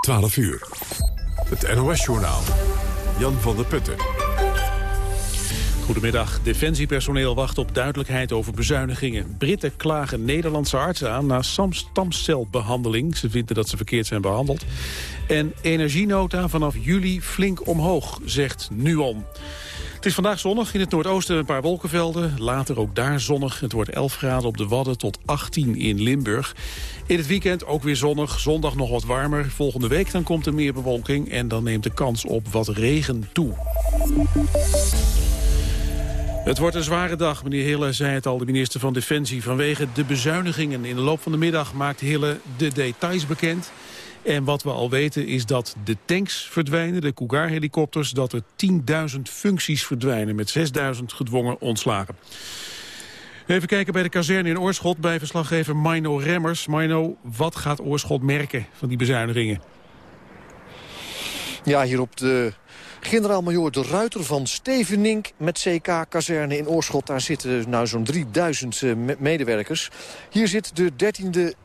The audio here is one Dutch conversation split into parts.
12 uur. Het NOS-journaal. Jan van der Putten. Goedemiddag. Defensiepersoneel wacht op duidelijkheid over bezuinigingen. Britten klagen Nederlandse artsen aan na stamcelbehandeling. Ze vinden dat ze verkeerd zijn behandeld. En energienota vanaf juli flink omhoog, zegt Nuon. Het is vandaag zonnig. In het noordoosten een paar wolkenvelden. Later ook daar zonnig. Het wordt 11 graden op de Wadden tot 18 in Limburg. In het weekend ook weer zonnig. Zondag nog wat warmer. Volgende week dan komt er meer bewolking. En dan neemt de kans op wat regen toe. Het wordt een zware dag, meneer Hille zei het al, de minister van Defensie. Vanwege de bezuinigingen in de loop van de middag maakt Hille de details bekend. En wat we al weten is dat de tanks verdwijnen, de Cougar-helikopters... dat er 10.000 functies verdwijnen met 6.000 gedwongen ontslagen. Even kijken bij de kazerne in Oorschot bij verslaggever Mino Remmers. Mino, wat gaat Oorschot merken van die bezuinigingen? Ja, hier op de generaal-majoor De Ruiter van Stevenink met CK-kazerne in Oorschot. Daar zitten nou zo'n 3000 eh, medewerkers. Hier zit de 13e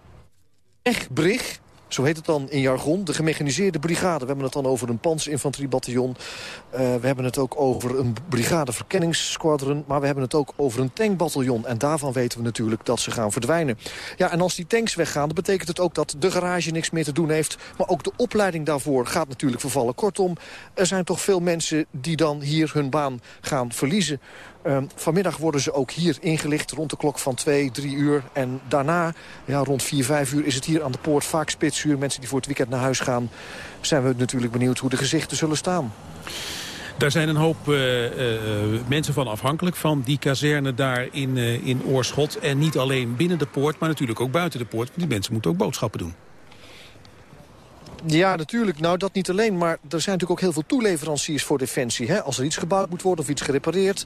Egbrig. Zo heet het dan in jargon. De gemechaniseerde brigade. We hebben het dan over een panzerinfanteriebataljon. Uh, we hebben het ook over een brigade verkenningssquadron. Maar we hebben het ook over een tankbataljon. En daarvan weten we natuurlijk dat ze gaan verdwijnen. Ja, en als die tanks weggaan, dan betekent het ook dat de garage niks meer te doen heeft. Maar ook de opleiding daarvoor gaat natuurlijk vervallen. Kortom, er zijn toch veel mensen die dan hier hun baan gaan verliezen. Uh, vanmiddag worden ze ook hier ingelicht rond de klok van 2, 3 uur. En daarna, ja, rond 4, 5 uur, is het hier aan de poort vaak spitsuur. Mensen die voor het weekend naar huis gaan, zijn we natuurlijk benieuwd hoe de gezichten zullen staan. Daar zijn een hoop uh, uh, mensen van afhankelijk van die kazerne daar in, uh, in Oorschot. En niet alleen binnen de poort, maar natuurlijk ook buiten de poort. Die mensen moeten ook boodschappen doen. Ja, natuurlijk. Nou, dat niet alleen. Maar er zijn natuurlijk ook heel veel toeleveranciers voor Defensie. Hè? Als er iets gebouwd moet worden of iets gerepareerd.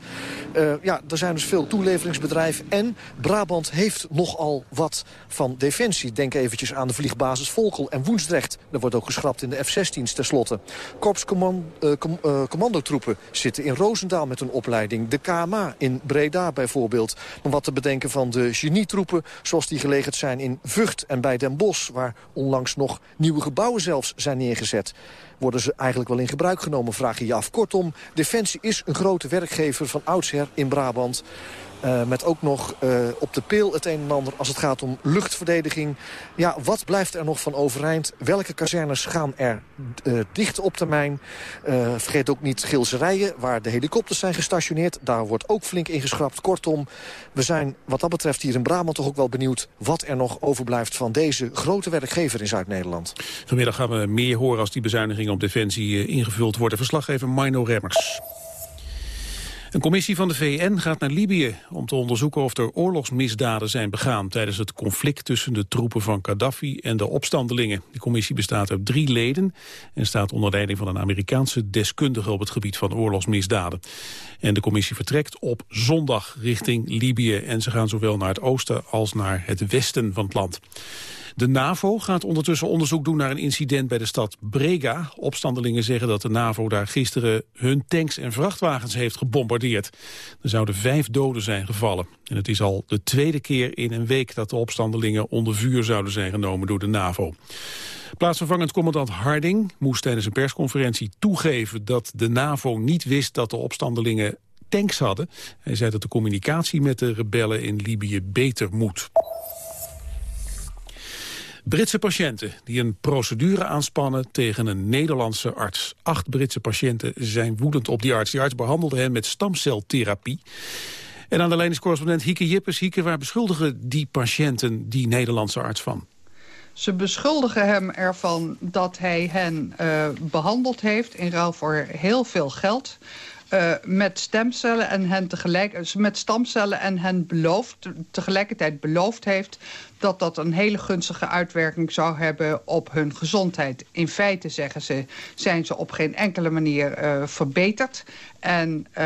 Uh, ja, er zijn dus veel toeleveringsbedrijven. En Brabant heeft nogal wat van Defensie. Denk eventjes aan de vliegbasis Volkel en Woensdrecht. Er wordt ook geschrapt in de F-16's tenslotte. Korps command, uh, com, uh, commandotroepen zitten in Roosendaal met een opleiding. De KMA in Breda bijvoorbeeld. Maar wat te bedenken van de genietroepen... zoals die gelegerd zijn in Vught en bij Den Bosch... waar onlangs nog nieuwe gebouwen zelfs zijn neergezet. Worden ze eigenlijk wel in gebruik genomen, vraag je je af. Kortom, Defensie is een grote werkgever van oudsher in Brabant. Uh, met ook nog uh, op de peel het een en ander als het gaat om luchtverdediging. Ja, wat blijft er nog van overeind? Welke kazernes gaan er uh, dicht op termijn? vergeet ook niet Gilserijen, waar de helikopters zijn gestationeerd. Daar wordt ook flink ingeschrapt. Kortom, we zijn wat dat betreft hier in Brabant toch ook wel benieuwd... wat er nog overblijft van deze grote werkgever in Zuid-Nederland. Vanmiddag gaan we meer horen als die bezuinigingen op Defensie ingevuld worden. Verslaggever Mino Remmers. Een commissie van de VN gaat naar Libië om te onderzoeken of er oorlogsmisdaden zijn begaan tijdens het conflict tussen de troepen van Gaddafi en de opstandelingen. De commissie bestaat uit drie leden en staat onder leiding van een Amerikaanse deskundige op het gebied van oorlogsmisdaden. En de commissie vertrekt op zondag richting Libië en ze gaan zowel naar het oosten als naar het westen van het land. De NAVO gaat ondertussen onderzoek doen naar een incident bij de stad Brega. Opstandelingen zeggen dat de NAVO daar gisteren hun tanks en vrachtwagens heeft gebombardeerd. Er zouden vijf doden zijn gevallen. En het is al de tweede keer in een week dat de opstandelingen onder vuur zouden zijn genomen door de NAVO. Plaatsvervangend commandant Harding moest tijdens een persconferentie toegeven dat de NAVO niet wist dat de opstandelingen tanks hadden. Hij zei dat de communicatie met de rebellen in Libië beter moet. Britse patiënten die een procedure aanspannen tegen een Nederlandse arts. Acht Britse patiënten zijn woedend op die arts. Die arts behandelde hen met stamceltherapie. En aan de lijn is correspondent Hieke Jippes. Hieke, waar beschuldigen die patiënten die Nederlandse arts van? Ze beschuldigen hem ervan dat hij hen uh, behandeld heeft in ruil voor heel veel geld. Uh, met stemcellen en hen tegelijk, met stamcellen en hen beloofd, tegelijkertijd beloofd heeft dat dat een hele gunstige uitwerking zou hebben op hun gezondheid. In feite, zeggen ze, zijn ze op geen enkele manier uh, verbeterd. En uh,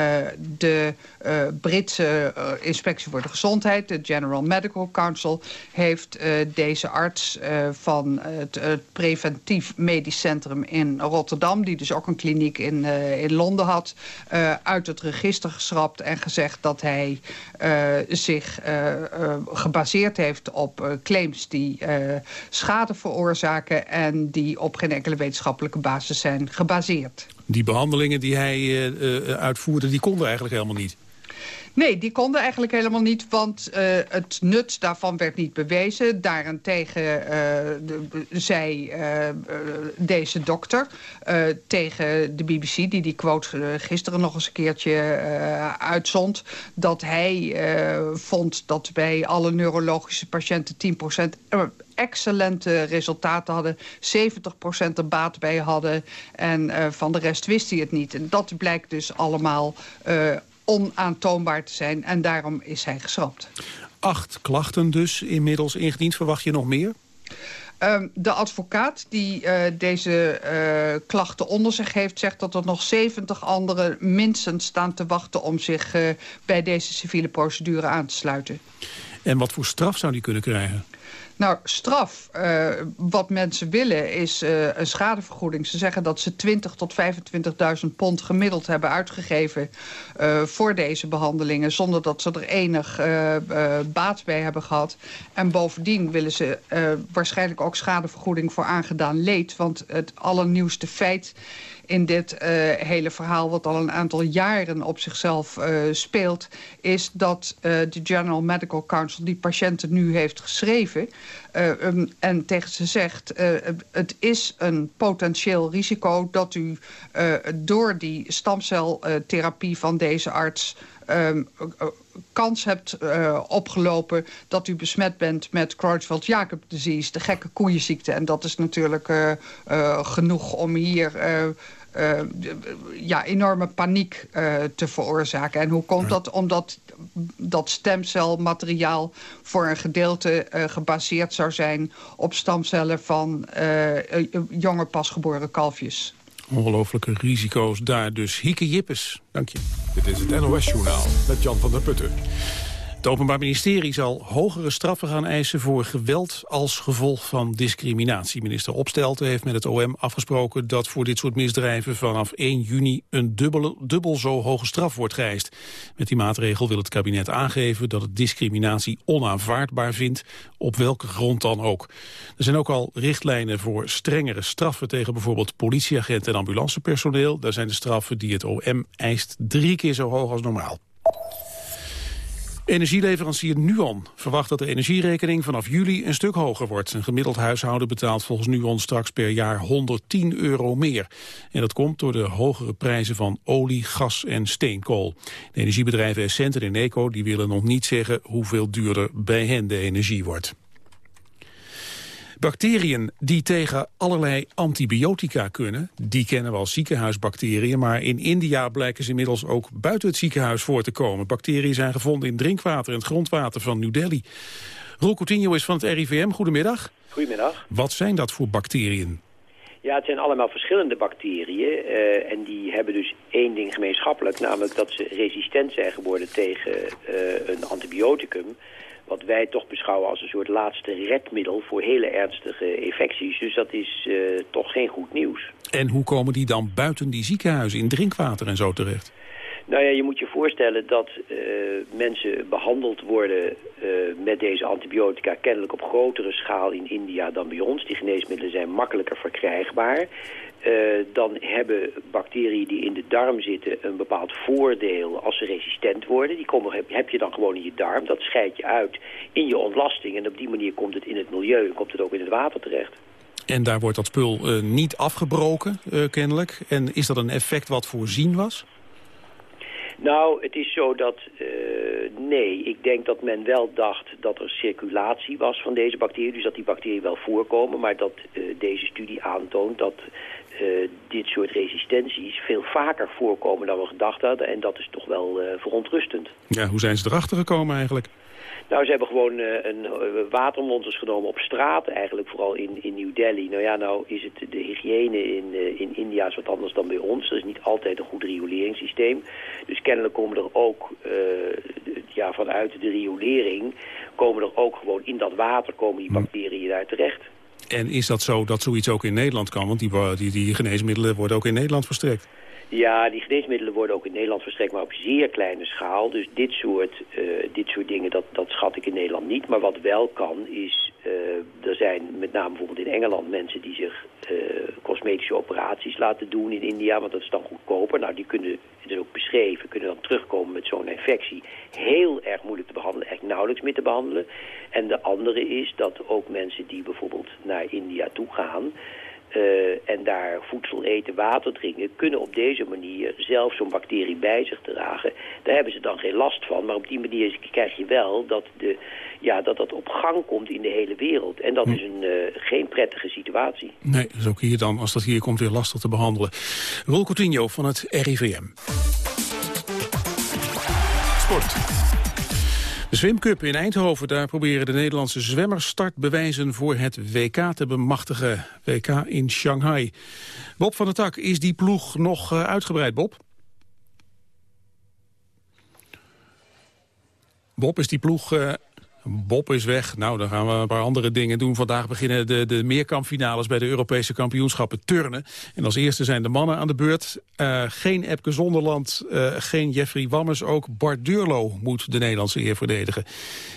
de uh, Britse Inspectie voor de Gezondheid, de General Medical Council... heeft deze arts van het, het, Preventief Medisch Centrum in Rotterdam... die dus ook een kliniek in, in Londen had... uit het register geschrapt en gezegd dat hij zich gebaseerd heeft op claims die schade veroorzaken en die op geen enkele wetenschappelijke basis zijn gebaseerd. Die behandelingen die hij uitvoerde, die konden eigenlijk helemaal niet. Nee, die konden eigenlijk helemaal niet, want uh, het nut daarvan werd niet bewezen. Daarentegen uh, de, zei uh, deze dokter tegen de BBC, die die quote gisteren nog eens een keertje uitzond... dat hij vond dat bij alle neurologische patiënten 10% excellente resultaten hadden. 70% er baat bij hadden. En van de rest wist hij het niet. En dat blijkt dus allemaal onaantoonbaar te zijn. En daarom is hij geschrapt. Acht klachten dus inmiddels ingediend. Verwacht je nog meer? Um, de advocaat die uh, deze uh, klachten onder zich heeft... zegt dat er nog 70 anderen minstens staan te wachten... om zich uh, bij deze civiele procedure aan te sluiten. En wat voor straf zou die kunnen krijgen? Nou, straf. Uh, wat mensen willen is uh, een schadevergoeding. Ze zeggen dat ze 20 tot 25.000 pond gemiddeld hebben uitgegeven... Uh, voor deze behandelingen... zonder dat ze er enig baat bij hebben gehad. En bovendien willen ze waarschijnlijk ook schadevergoeding voor aangedaan leed. Want het allernieuwste feit in dit uh, hele verhaal... wat al een aantal jaren op zichzelf uh, speelt... is dat uh, de General Medical Council die patiënten nu heeft geschreven... Um, en tegen ze zegt... het is een potentieel risico dat u door die stamceltherapie van deze arts... Um, kans hebt uh, opgelopen dat u besmet bent met Creutzfeldt-Jakob disease, de gekke koeienziekte. En dat is natuurlijk uh, uh, genoeg om hier ja, enorme paniek te veroorzaken. En hoe komt dat? Omdat dat stemcelmateriaal voor een gedeelte gebaseerd zou zijn op stamcellen van jonge pasgeboren kalfjes. Ongelooflijke risico's daar dus. Hieke Jippes, dank je. Dit is het NOS-journaal met Jan van der Putten. Het Openbaar Ministerie zal hogere straffen gaan eisen voor geweld als gevolg van discriminatie. Minister Opstelten heeft met het OM afgesproken dat voor dit soort misdrijven vanaf 1 juni een dubbele, dubbel zo hoge straf wordt geëist. Met die maatregel wil het kabinet aangeven dat het discriminatie onaanvaardbaar vindt, op welke grond dan ook. Er zijn ook al richtlijnen voor strengere straffen tegen bijvoorbeeld politieagenten en ambulancepersoneel. Daar zijn de straffen die het OM eist drie keer zo hoog als normaal. Energieleverancier Nuon verwacht dat de energierekening vanaf juli een stuk hoger wordt. Een gemiddeld huishouden betaalt volgens Nuon straks per jaar 110 euro meer. En dat komt door de hogere prijzen van olie, gas en steenkool. De energiebedrijven Essent en Eneco die willen nog niet zeggen hoeveel duurder bij hen de energie wordt. Bacteriën die tegen allerlei antibiotica kunnen, die kennen we als ziekenhuisbacteriën, maar in India blijken ze inmiddels ook buiten het ziekenhuis voor te komen. Bacteriën zijn gevonden in drinkwater en het grondwater van New Delhi. Roel Coutinho is van het RIVM. Goedemiddag. Goedemiddag. Wat zijn dat voor bacteriën? Ja, het zijn allemaal verschillende bacteriën uh, en die hebben dus één ding gemeenschappelijk, namelijk dat ze resistent zijn geworden tegen uh, een antibioticum wat wij toch beschouwen als een soort laatste redmiddel voor hele ernstige infecties. Dus dat is uh, toch geen goed nieuws. En hoe komen die dan buiten die ziekenhuizen in drinkwater en zo terecht? Nou ja, je moet je voorstellen dat uh, mensen behandeld worden uh, met deze antibiotica kennelijk op grotere schaal in India dan bij ons. Die geneesmiddelen zijn makkelijker verkrijgbaar. Uh, dan hebben bacteriën die in de darm zitten een bepaald voordeel als ze resistent worden. Die komen, heb, je dan gewoon in je darm. Dat scheid je uit in je ontlasting. En op die manier komt het in het milieu en komt het ook in het water terecht. En daar wordt dat spul uh, niet afgebroken, uh, kennelijk. En is dat een effect wat voorzien was? Nou, het is zo dat, uh, nee, ik denk dat men wel dacht dat er circulatie was van deze bacteriën. Dus dat die bacteriën wel voorkomen, maar dat uh, deze studie aantoont dat uh, dit soort resistenties veel vaker voorkomen dan we gedacht hadden. En dat is toch wel verontrustend. Ja, hoe zijn ze erachter gekomen eigenlijk? Nou, ze hebben gewoon uh, een watermonsters genomen op straat, eigenlijk vooral in, in New Delhi. Nou ja, nou is het de hygiëne in, in India is wat anders dan bij ons. Er is niet altijd een goed rioleringssysteem. Dus kennelijk komen er ook, ja, vanuit de riolering, komen er ook gewoon in dat water komen die bacteriën daar terecht. En is dat zo dat zoiets ook in Nederland kan? Want die, die, die geneesmiddelen worden ook in Nederland verstrekt. Ja, die geneesmiddelen worden ook in Nederland verstrekt, maar op zeer kleine schaal. Dus dit soort, uh, dit soort dingen, dat, dat schat ik in Nederland niet. Maar wat wel kan, is... Uh, er zijn met name bijvoorbeeld in Engeland mensen die zich uh, cosmetische operaties laten doen in India. Want dat is dan goedkoper. Nou, die kunnen, het is ook beschreven, kunnen dan terugkomen met zo'n infectie. Heel erg moeilijk te behandelen, echt nauwelijks meer te behandelen. En de andere is dat ook mensen die bijvoorbeeld naar India toe gaan... Uh, en daar voedsel eten, water drinken... kunnen op deze manier zelf zo'n bacterie bij zich dragen. Daar hebben ze dan geen last van. Maar op die manier krijg je wel dat de, ja, dat, dat op gang komt in de hele wereld. En dat hm. is een, uh, geen prettige situatie. Nee, dat is ook hier dan, als dat hier komt, weer lastig te behandelen. Roel Coutinho van het RIVM. Sport. Zwimcup in Eindhoven, daar proberen de Nederlandse zwemmers startbewijzen voor het WK te bemachtigen. WK in Shanghai. Bob van der Tak, is die ploeg nog uh, uitgebreid, Bob? Bob, is die ploeg uh, Bob is weg. Nou, dan gaan we een paar andere dingen doen. Vandaag beginnen de, de meerkampfinales bij de Europese kampioenschappen turnen. En als eerste zijn de mannen aan de beurt. Uh, geen Epke Zonderland, uh, geen Jeffrey Wammers. Ook Bart Durlo moet de Nederlandse eer verdedigen.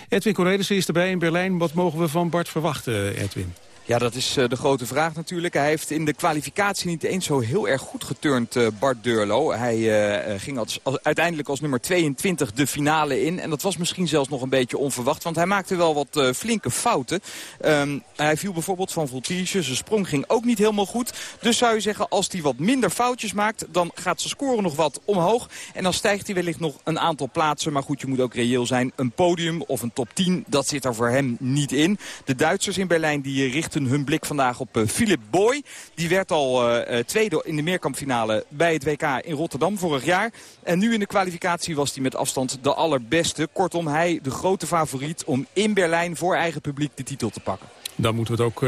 Edwin Cornelissen is erbij in Berlijn. Wat mogen we van Bart verwachten, Edwin? Ja, dat is uh, de grote vraag natuurlijk. Hij heeft in de kwalificatie niet eens zo heel erg goed geturnd, uh, Bart Durlo. Hij uh, ging als, uiteindelijk als nummer 22 de finale in. En dat was misschien zelfs nog een beetje onverwacht, want hij maakte wel wat flinke fouten. Um, hij viel bijvoorbeeld van voltige, zijn sprong ging ook niet helemaal goed. Dus zou je zeggen, als hij wat minder foutjes maakt, dan gaat zijn score nog wat omhoog. En dan stijgt hij wellicht nog een aantal plaatsen. Maar goed, je moet ook reëel zijn. Een podium of een top 10, dat zit er voor hem niet in. De Duitsers in Berlijn die richten hun blik vandaag op uh, Philip Boy. Die werd al uh, tweede in de meerkampfinale bij het WK in Rotterdam vorig jaar. En nu in de kwalificatie was hij met afstand de allerbeste. Kortom, hij de grote favoriet om in Berlijn voor eigen publiek de titel te pakken. Dan moeten we het ook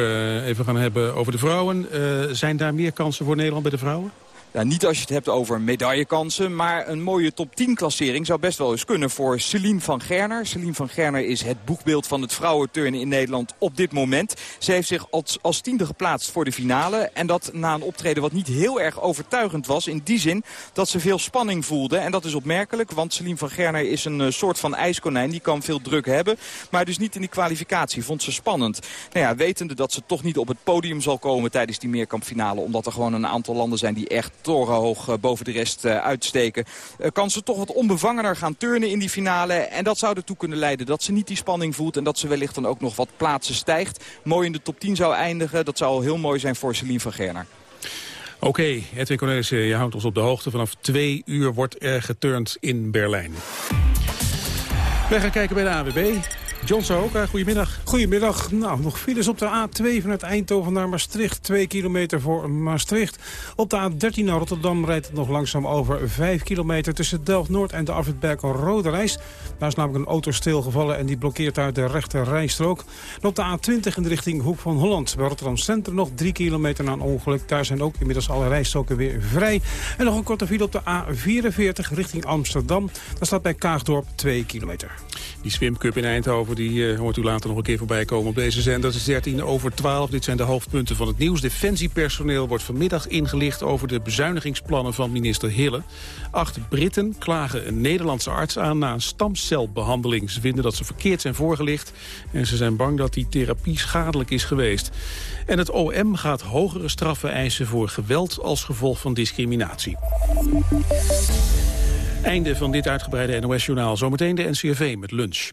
even gaan hebben over de vrouwen. Zijn daar meer kansen voor Nederland bij de vrouwen? Ja, niet als je het hebt over medaillekansen, maar een mooie top 10 klassering zou best wel eens kunnen voor Celine van Gerner. Celine van Gerner is het boekbeeld van het vrouwenturnen in Nederland op dit moment. Ze heeft zich als, als tiende geplaatst voor de finale. En dat na een optreden wat niet heel erg overtuigend was. In die zin dat ze veel spanning voelde. En dat is opmerkelijk, want Celine van Gerner is een uh, soort van ijskonijn. Die kan veel druk hebben, maar dus niet in die kwalificatie. Vond ze spannend. Nou ja, wetende dat ze toch niet op het podium zal komen tijdens die meerkampfinale. Omdat er gewoon een aantal landen zijn die echt torenhoog eh, boven de rest eh, uitsteken. Eh, kan ze toch wat onbevangener gaan turnen in die finale. En dat zou ertoe kunnen leiden dat ze niet die spanning voelt. En dat ze wellicht dan ook nog wat plaatsen stijgt. Mooi in de top 10 zou eindigen. Dat zou al heel mooi zijn voor Celine van Gerner. Oké, Edwin Cornelissen, je houdt ons op de hoogte. Vanaf twee uur wordt er geturnd in Berlijn. We gaan kijken bij de AWB. John Sahoka, goedemiddag. Goedemiddag. Nou, nog files op de A2 vanuit Eindhoven naar Maastricht. 2 kilometer voor Maastricht. Op de A13 naar Rotterdam rijdt het nog langzaam over 5 kilometer... tussen Delft-Noord en de afritberg Rode Reis. Daar is namelijk een auto stilgevallen en die blokkeert uit de rechte rijstrook. En op de A20 in de richting Hoek van Holland. Bij Rotterdam Centrum nog 3 kilometer na een ongeluk. Daar zijn ook inmiddels alle rijstroken weer vrij. En nog een korte file op de A44 richting Amsterdam. Daar staat bij Kaagdorp 2 kilometer. Die swimcup in Eindhoven die, uh, hoort u later nog een keer voorbij komen op deze zender. Dat is 13 over 12. Dit zijn de hoofdpunten van het nieuws. Defensiepersoneel wordt vanmiddag ingelicht over de bezuinigingsplannen van minister Hille. Acht Britten klagen een Nederlandse arts aan na een stamcelbehandeling. Ze vinden dat ze verkeerd zijn voorgelicht en ze zijn bang dat die therapie schadelijk is geweest. En het OM gaat hogere straffen eisen voor geweld als gevolg van discriminatie. Einde van dit uitgebreide NOS-journaal. Zometeen de NCRV met lunch.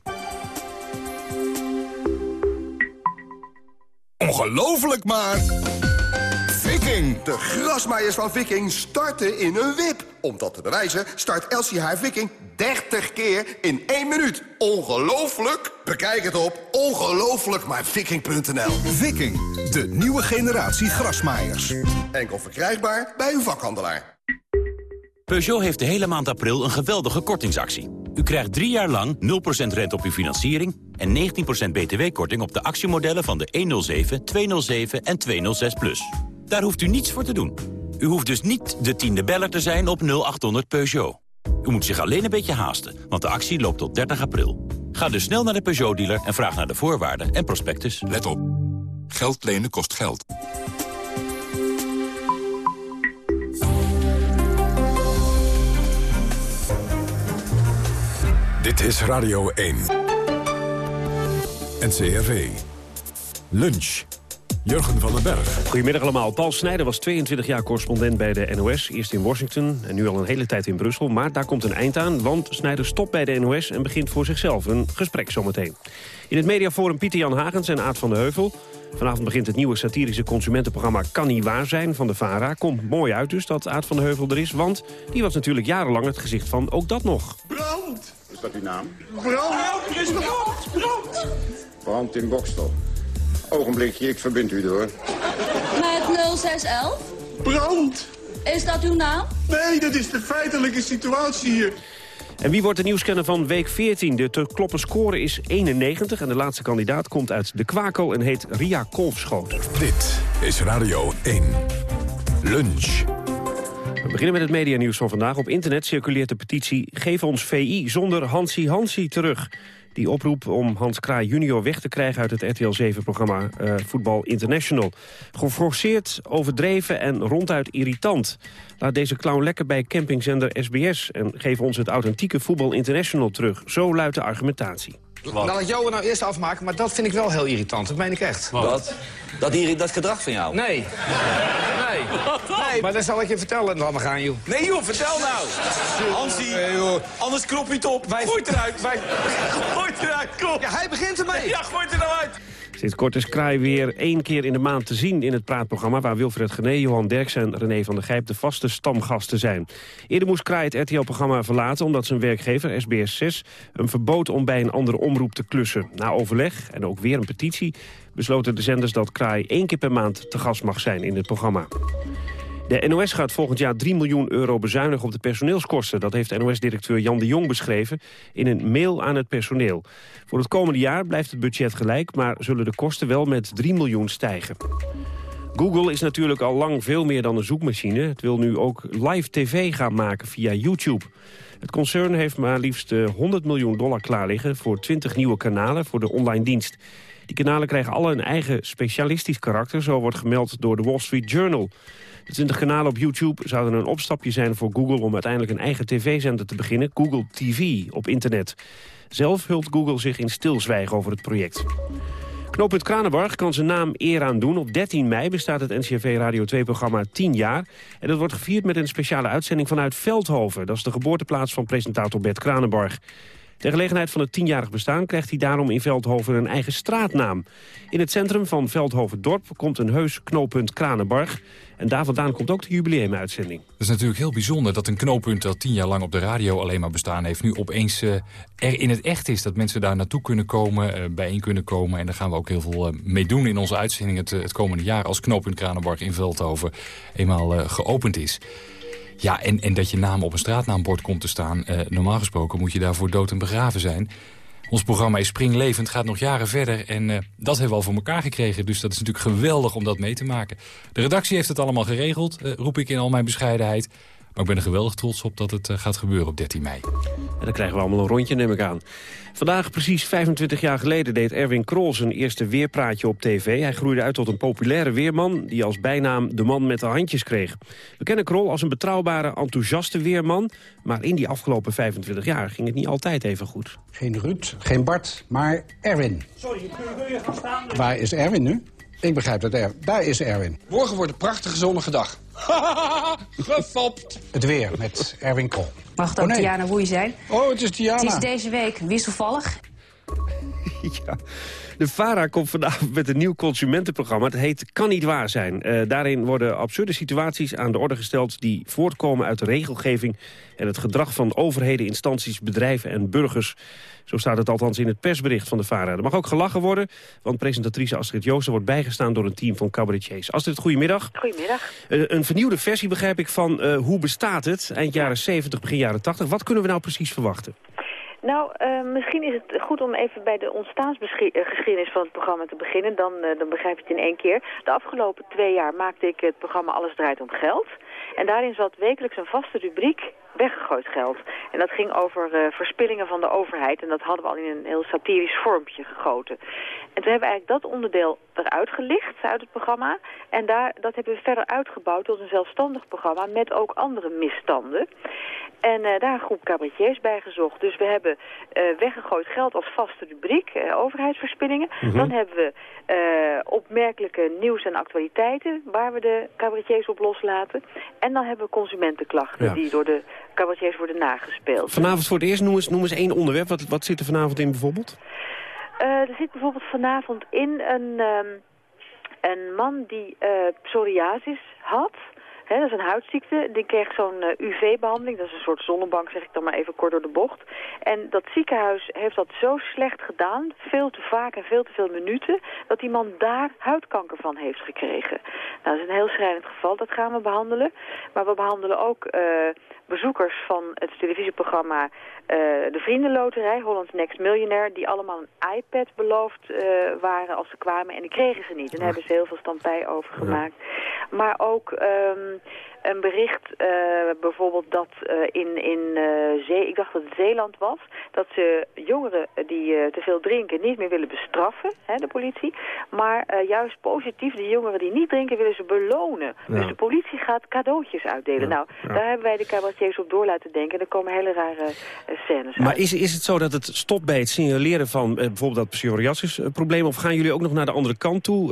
Ongelooflijk maar... Viking, de grasmaaiers van Viking, starten in een wip. Om dat te bewijzen start Elsie haar Viking 30 keer in 1 minuut. Ongelooflijk? Bekijk het op ongelooflijkmaarviking.nl Viking, de nieuwe generatie grasmaaiers. Enkel verkrijgbaar bij uw vakhandelaar. Peugeot heeft de hele maand april een geweldige kortingsactie. U krijgt drie jaar lang 0% rente op uw financiering... en 19% btw-korting op de actiemodellen van de 107, 207 en 206 Plus. Daar hoeft u niets voor te doen. U hoeft dus niet de tiende beller te zijn op 0800 Peugeot. U moet zich alleen een beetje haasten, want de actie loopt tot 30 april. Ga dus snel naar de Peugeot-dealer en vraag naar de voorwaarden en prospectus. Let op. Geld lenen kost geld. Is Radio 1. NCRV. Lunch. Jurgen van den Berg. Goedemiddag allemaal. Paul Snijder was 22 jaar correspondent bij de NOS. Eerst in Washington en nu al een hele tijd in Brussel. Maar daar komt een eind aan, want Snijder stopt bij de NOS... en begint voor zichzelf een gesprek zometeen. In het mediaforum Pieter Jan Hagens en Aad van de Heuvel. Vanavond begint het nieuwe satirische consumentenprogramma Kan Niet Waar Zijn van de VARA. Komt mooi uit dus dat Aad van de Heuvel er is, want die was natuurlijk jarenlang het gezicht van ook dat nog. Brand! Is dat uw naam? Brand! Er is brand! Brand! Brand in Bokstel. Ogenblikje, ik verbind u door. Met 0611? Brand! Is dat uw naam? Nee, dat is de feitelijke situatie hier. En wie wordt de nieuwscanner van week 14? De te kloppen score is 91 en de laatste kandidaat komt uit de Kwako en heet Ria Kolfschoten. Dit is Radio 1. Lunch. We beginnen met het medianieuws van vandaag. Op internet circuleert de petitie Geef ons VI zonder Hansi Hansi terug. Die oproep om Hans Kraai junior weg te krijgen uit het RTL 7-programma uh, Voetbal International. Geforceerd, overdreven en ronduit irritant. Laat deze clown lekker bij campingzender SBS... en geef ons het authentieke Voetbal International terug. Zo luidt de argumentatie. Wat? Laat ik jou er nou eerst afmaken, maar dat vind ik wel heel irritant. Dat meen ik echt. Wat? Dat, hier, dat gedrag van jou? Nee. Nee. nee. Maar dat zal ik je vertellen. Laat maar gaan, joh. Nee, joh, vertel nou. Hansie, nee, joh. anders krop je het op. Wij... Gooi het eruit. Wij... Gooi het eruit, kom. Ja, hij begint ermee. Ja, gooi het er nou uit. Sinds kort is Kraai weer één keer in de maand te zien in het praatprogramma... waar Wilfred Gené, Johan Derksen en René van der Gijp de vaste stamgasten zijn. Eerder moest Kraai het RTL-programma verlaten... omdat zijn werkgever, SBS6, hem verbood om bij een andere omroep te klussen. Na overleg en ook weer een petitie besloten de zenders dat Kraai één keer per maand te gast mag zijn in het programma. De NOS gaat volgend jaar 3 miljoen euro bezuinigen op de personeelskosten. Dat heeft NOS-directeur Jan de Jong beschreven in een mail aan het personeel. Voor het komende jaar blijft het budget gelijk, maar zullen de kosten wel met 3 miljoen stijgen. Google is natuurlijk al lang veel meer dan een zoekmachine. Het wil nu ook live tv gaan maken via YouTube. Het concern heeft maar liefst 100 miljoen dollar klaar liggen... voor 20 nieuwe kanalen voor de online dienst. Die kanalen krijgen alle een eigen specialistisch karakter... zo wordt gemeld door de Wall Street Journal. De 20 kanalen op YouTube zouden een opstapje zijn voor Google... om uiteindelijk een eigen tv-zender te beginnen, Google TV, op internet. Zelf hult Google zich in stilzwijgen over het project. Knooppunt Kranenbarg kan zijn naam eer aan doen. Op 13 mei bestaat het NCRV Radio 2-programma 10 jaar. En dat wordt gevierd met een speciale uitzending vanuit Veldhoven. Dat is de geboorteplaats van presentator Bert Kranenbarg. Ter gelegenheid van het tienjarig bestaan krijgt hij daarom in Veldhoven een eigen straatnaam. In het centrum van Veldhoven-dorp komt een heus knooppunt Kranenbarg. En daar vandaan komt ook de jubileumuitzending. Het is natuurlijk heel bijzonder dat een knooppunt dat tien jaar lang op de radio alleen maar bestaan heeft... nu opeens uh, er in het echt is. Dat mensen daar naartoe kunnen komen, uh, bijeen kunnen komen. En daar gaan we ook heel veel uh, mee doen in onze uitzending het, het komende jaar... als knooppunt Kranenbarg in Veldhoven eenmaal geopend is. Ja, en, en dat je naam op een straatnaambord komt te staan... normaal gesproken moet je daarvoor dood en begraven zijn... Ons programma is springlevend, gaat nog jaren verder. En uh, dat hebben we al voor elkaar gekregen. Dus dat is natuurlijk geweldig om dat mee te maken. De redactie heeft het allemaal geregeld, uh, roep ik in al mijn bescheidenheid. Maar ik ben er geweldig trots op dat het uh, gaat gebeuren op 13 mei. En dan krijgen we allemaal een rondje, neem ik aan. Vandaag, precies 25 jaar geleden, deed Erwin Krol zijn eerste weerpraatje op tv. Hij groeide uit tot een populaire weerman die als bijnaam de man met de handjes kreeg. We kennen Krol als een betrouwbare, enthousiaste weerman. Maar in die afgelopen 25 jaar ging het niet altijd even goed. Geen Ruud, geen Bart, maar Erwin. Sorry, kun je gaan staan? Waar is Erwin nu? Ik begrijp dat er. Daar is Erwin. Morgen wordt een prachtige zonnige dag. Gefopt. Het weer met Erwin Krol. Mag ook oh, nee. Diana Woei zijn? Oh, het is Diana. Het is deze week wisselvallig. ja. De VARA komt vanavond met een nieuw consumentenprogramma. Het heet Kan Niet Waar Zijn. Uh, daarin worden absurde situaties aan de orde gesteld... die voortkomen uit de regelgeving en het gedrag van overheden, instanties, bedrijven en burgers. Zo staat het althans in het persbericht van de VARA. Er mag ook gelachen worden, want presentatrice Astrid Joosten wordt bijgestaan door een team van cabaretiers. Astrid, goedemiddag. Goedemiddag. Uh, een vernieuwde versie begrijp ik van uh, Hoe bestaat het? Eind jaren 70, begin jaren 80. Wat kunnen we nou precies verwachten? Nou, uh, misschien is het goed om even bij de ontstaansgeschiedenis van het programma te beginnen. Dan, uh, dan begrijp je het in één keer. De afgelopen twee jaar maakte ik het programma Alles draait om geld. En daarin zat wekelijks een vaste rubriek weggegooid geld. En dat ging over uh, verspillingen van de overheid. En dat hadden we al in een heel satirisch vormpje gegoten. En toen hebben we eigenlijk dat onderdeel eruit gelicht uit het programma. En daar, dat hebben we verder uitgebouwd tot een zelfstandig programma met ook andere misstanden. En uh, daar een groep cabaretiers bij gezocht. Dus we hebben uh, weggegooid geld als vaste rubriek, overheidsverspillingen. Mm -hmm. Dan hebben we opmerkelijke nieuws en actualiteiten waar we de cabaretiers op loslaten. En dan hebben we consumentenklachten ja. die door de cabaretiers worden nagespeeld. Vanavond voor het eerst, noem eens, noem eens één onderwerp. Wat, wat zit er vanavond in bijvoorbeeld? er zit bijvoorbeeld vanavond in een, um, een man die psoriasis had... Dat is een huidziekte. Die kreeg zo'n uh, UV-behandeling. Dat is een soort zonnebank, zeg ik dan maar even kort door de bocht. En dat ziekenhuis heeft dat zo slecht gedaan, veel te vaak en veel te veel minuten, dat die man daar huidkanker van heeft gekregen. Nou, dat is een heel schrijnend geval. Dat gaan we behandelen. Maar we behandelen ook uh, bezoekers van het televisieprogramma uh, De Vriendenloterij, Holland's Next Millionaire, die allemaal een iPad beloofd waren als ze kwamen. En die kregen ze niet. En daar hebben ze heel veel stampij over gemaakt. Maar ook... Um, een bericht uh, bijvoorbeeld dat uh, in, in uh, Zee, ik dacht dat het Zeeland was, dat ze jongeren die te veel drinken niet meer willen bestraffen, hè, de politie, maar juist positief de jongeren die niet drinken willen ze belonen. Ja. Dus de politie gaat cadeautjes uitdelen. Ja. Nou, ja. daar hebben wij de cabaretiers op door laten denken. Er komen hele rare scènes Maar uit. is, is het zo dat het stopt bij het signaleren van bijvoorbeeld dat psoriasis-probleem, of gaan jullie ook nog naar de andere kant toe,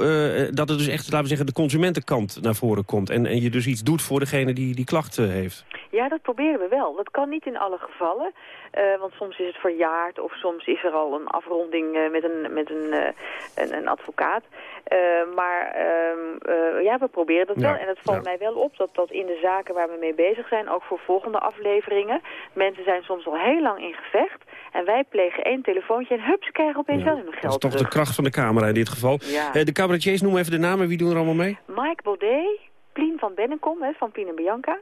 dat het dus echt, laten we zeggen, de consumentenkant naar voren komt en, en je dus iets doet voor degene die die klachten heeft? Ja, dat proberen we wel. Dat kan niet in alle gevallen. Uh, want soms is het verjaard of soms is er al een afronding uh, met, een, met een, uh, een, een, advocaat. maar ehm, ja, we proberen dat ja. wel. En het valt ja. mij wel op dat, dat in de zaken waar we mee bezig zijn, ook voor volgende afleveringen, mensen zijn soms al heel lang in gevecht. En wij plegen één telefoontje en hup, ze krijgen opeens wel hun geld Dat is toch terug. de kracht van de camera in dit geval. de cabaretiers noemen even de namen. Wie doen er allemaal mee? Mike Baudet. Plien van Bennekom, hè, van Pien en Bianca.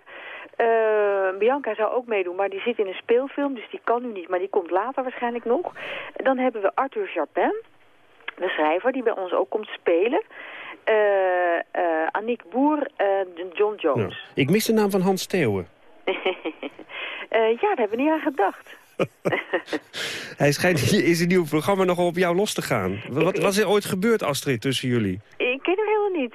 Uh, Bianca zou ook meedoen, maar die zit in een speelfilm, dus die kan nu niet. Maar die komt later waarschijnlijk nog. Dan hebben we Arthur Jarpin, de schrijver, die bij ons ook komt spelen. Uh, uh, Aniek Boer en John Jones. Ja. Ik mis de naam van Hans Theeuwen. ja, daar hebben we niet aan gedacht. Hij schijnt in zijn nieuwe programma nogal op jou los te gaan. Wat, wat is er ooit gebeurd, Astrid, tussen jullie? Ik ken hem helemaal niet.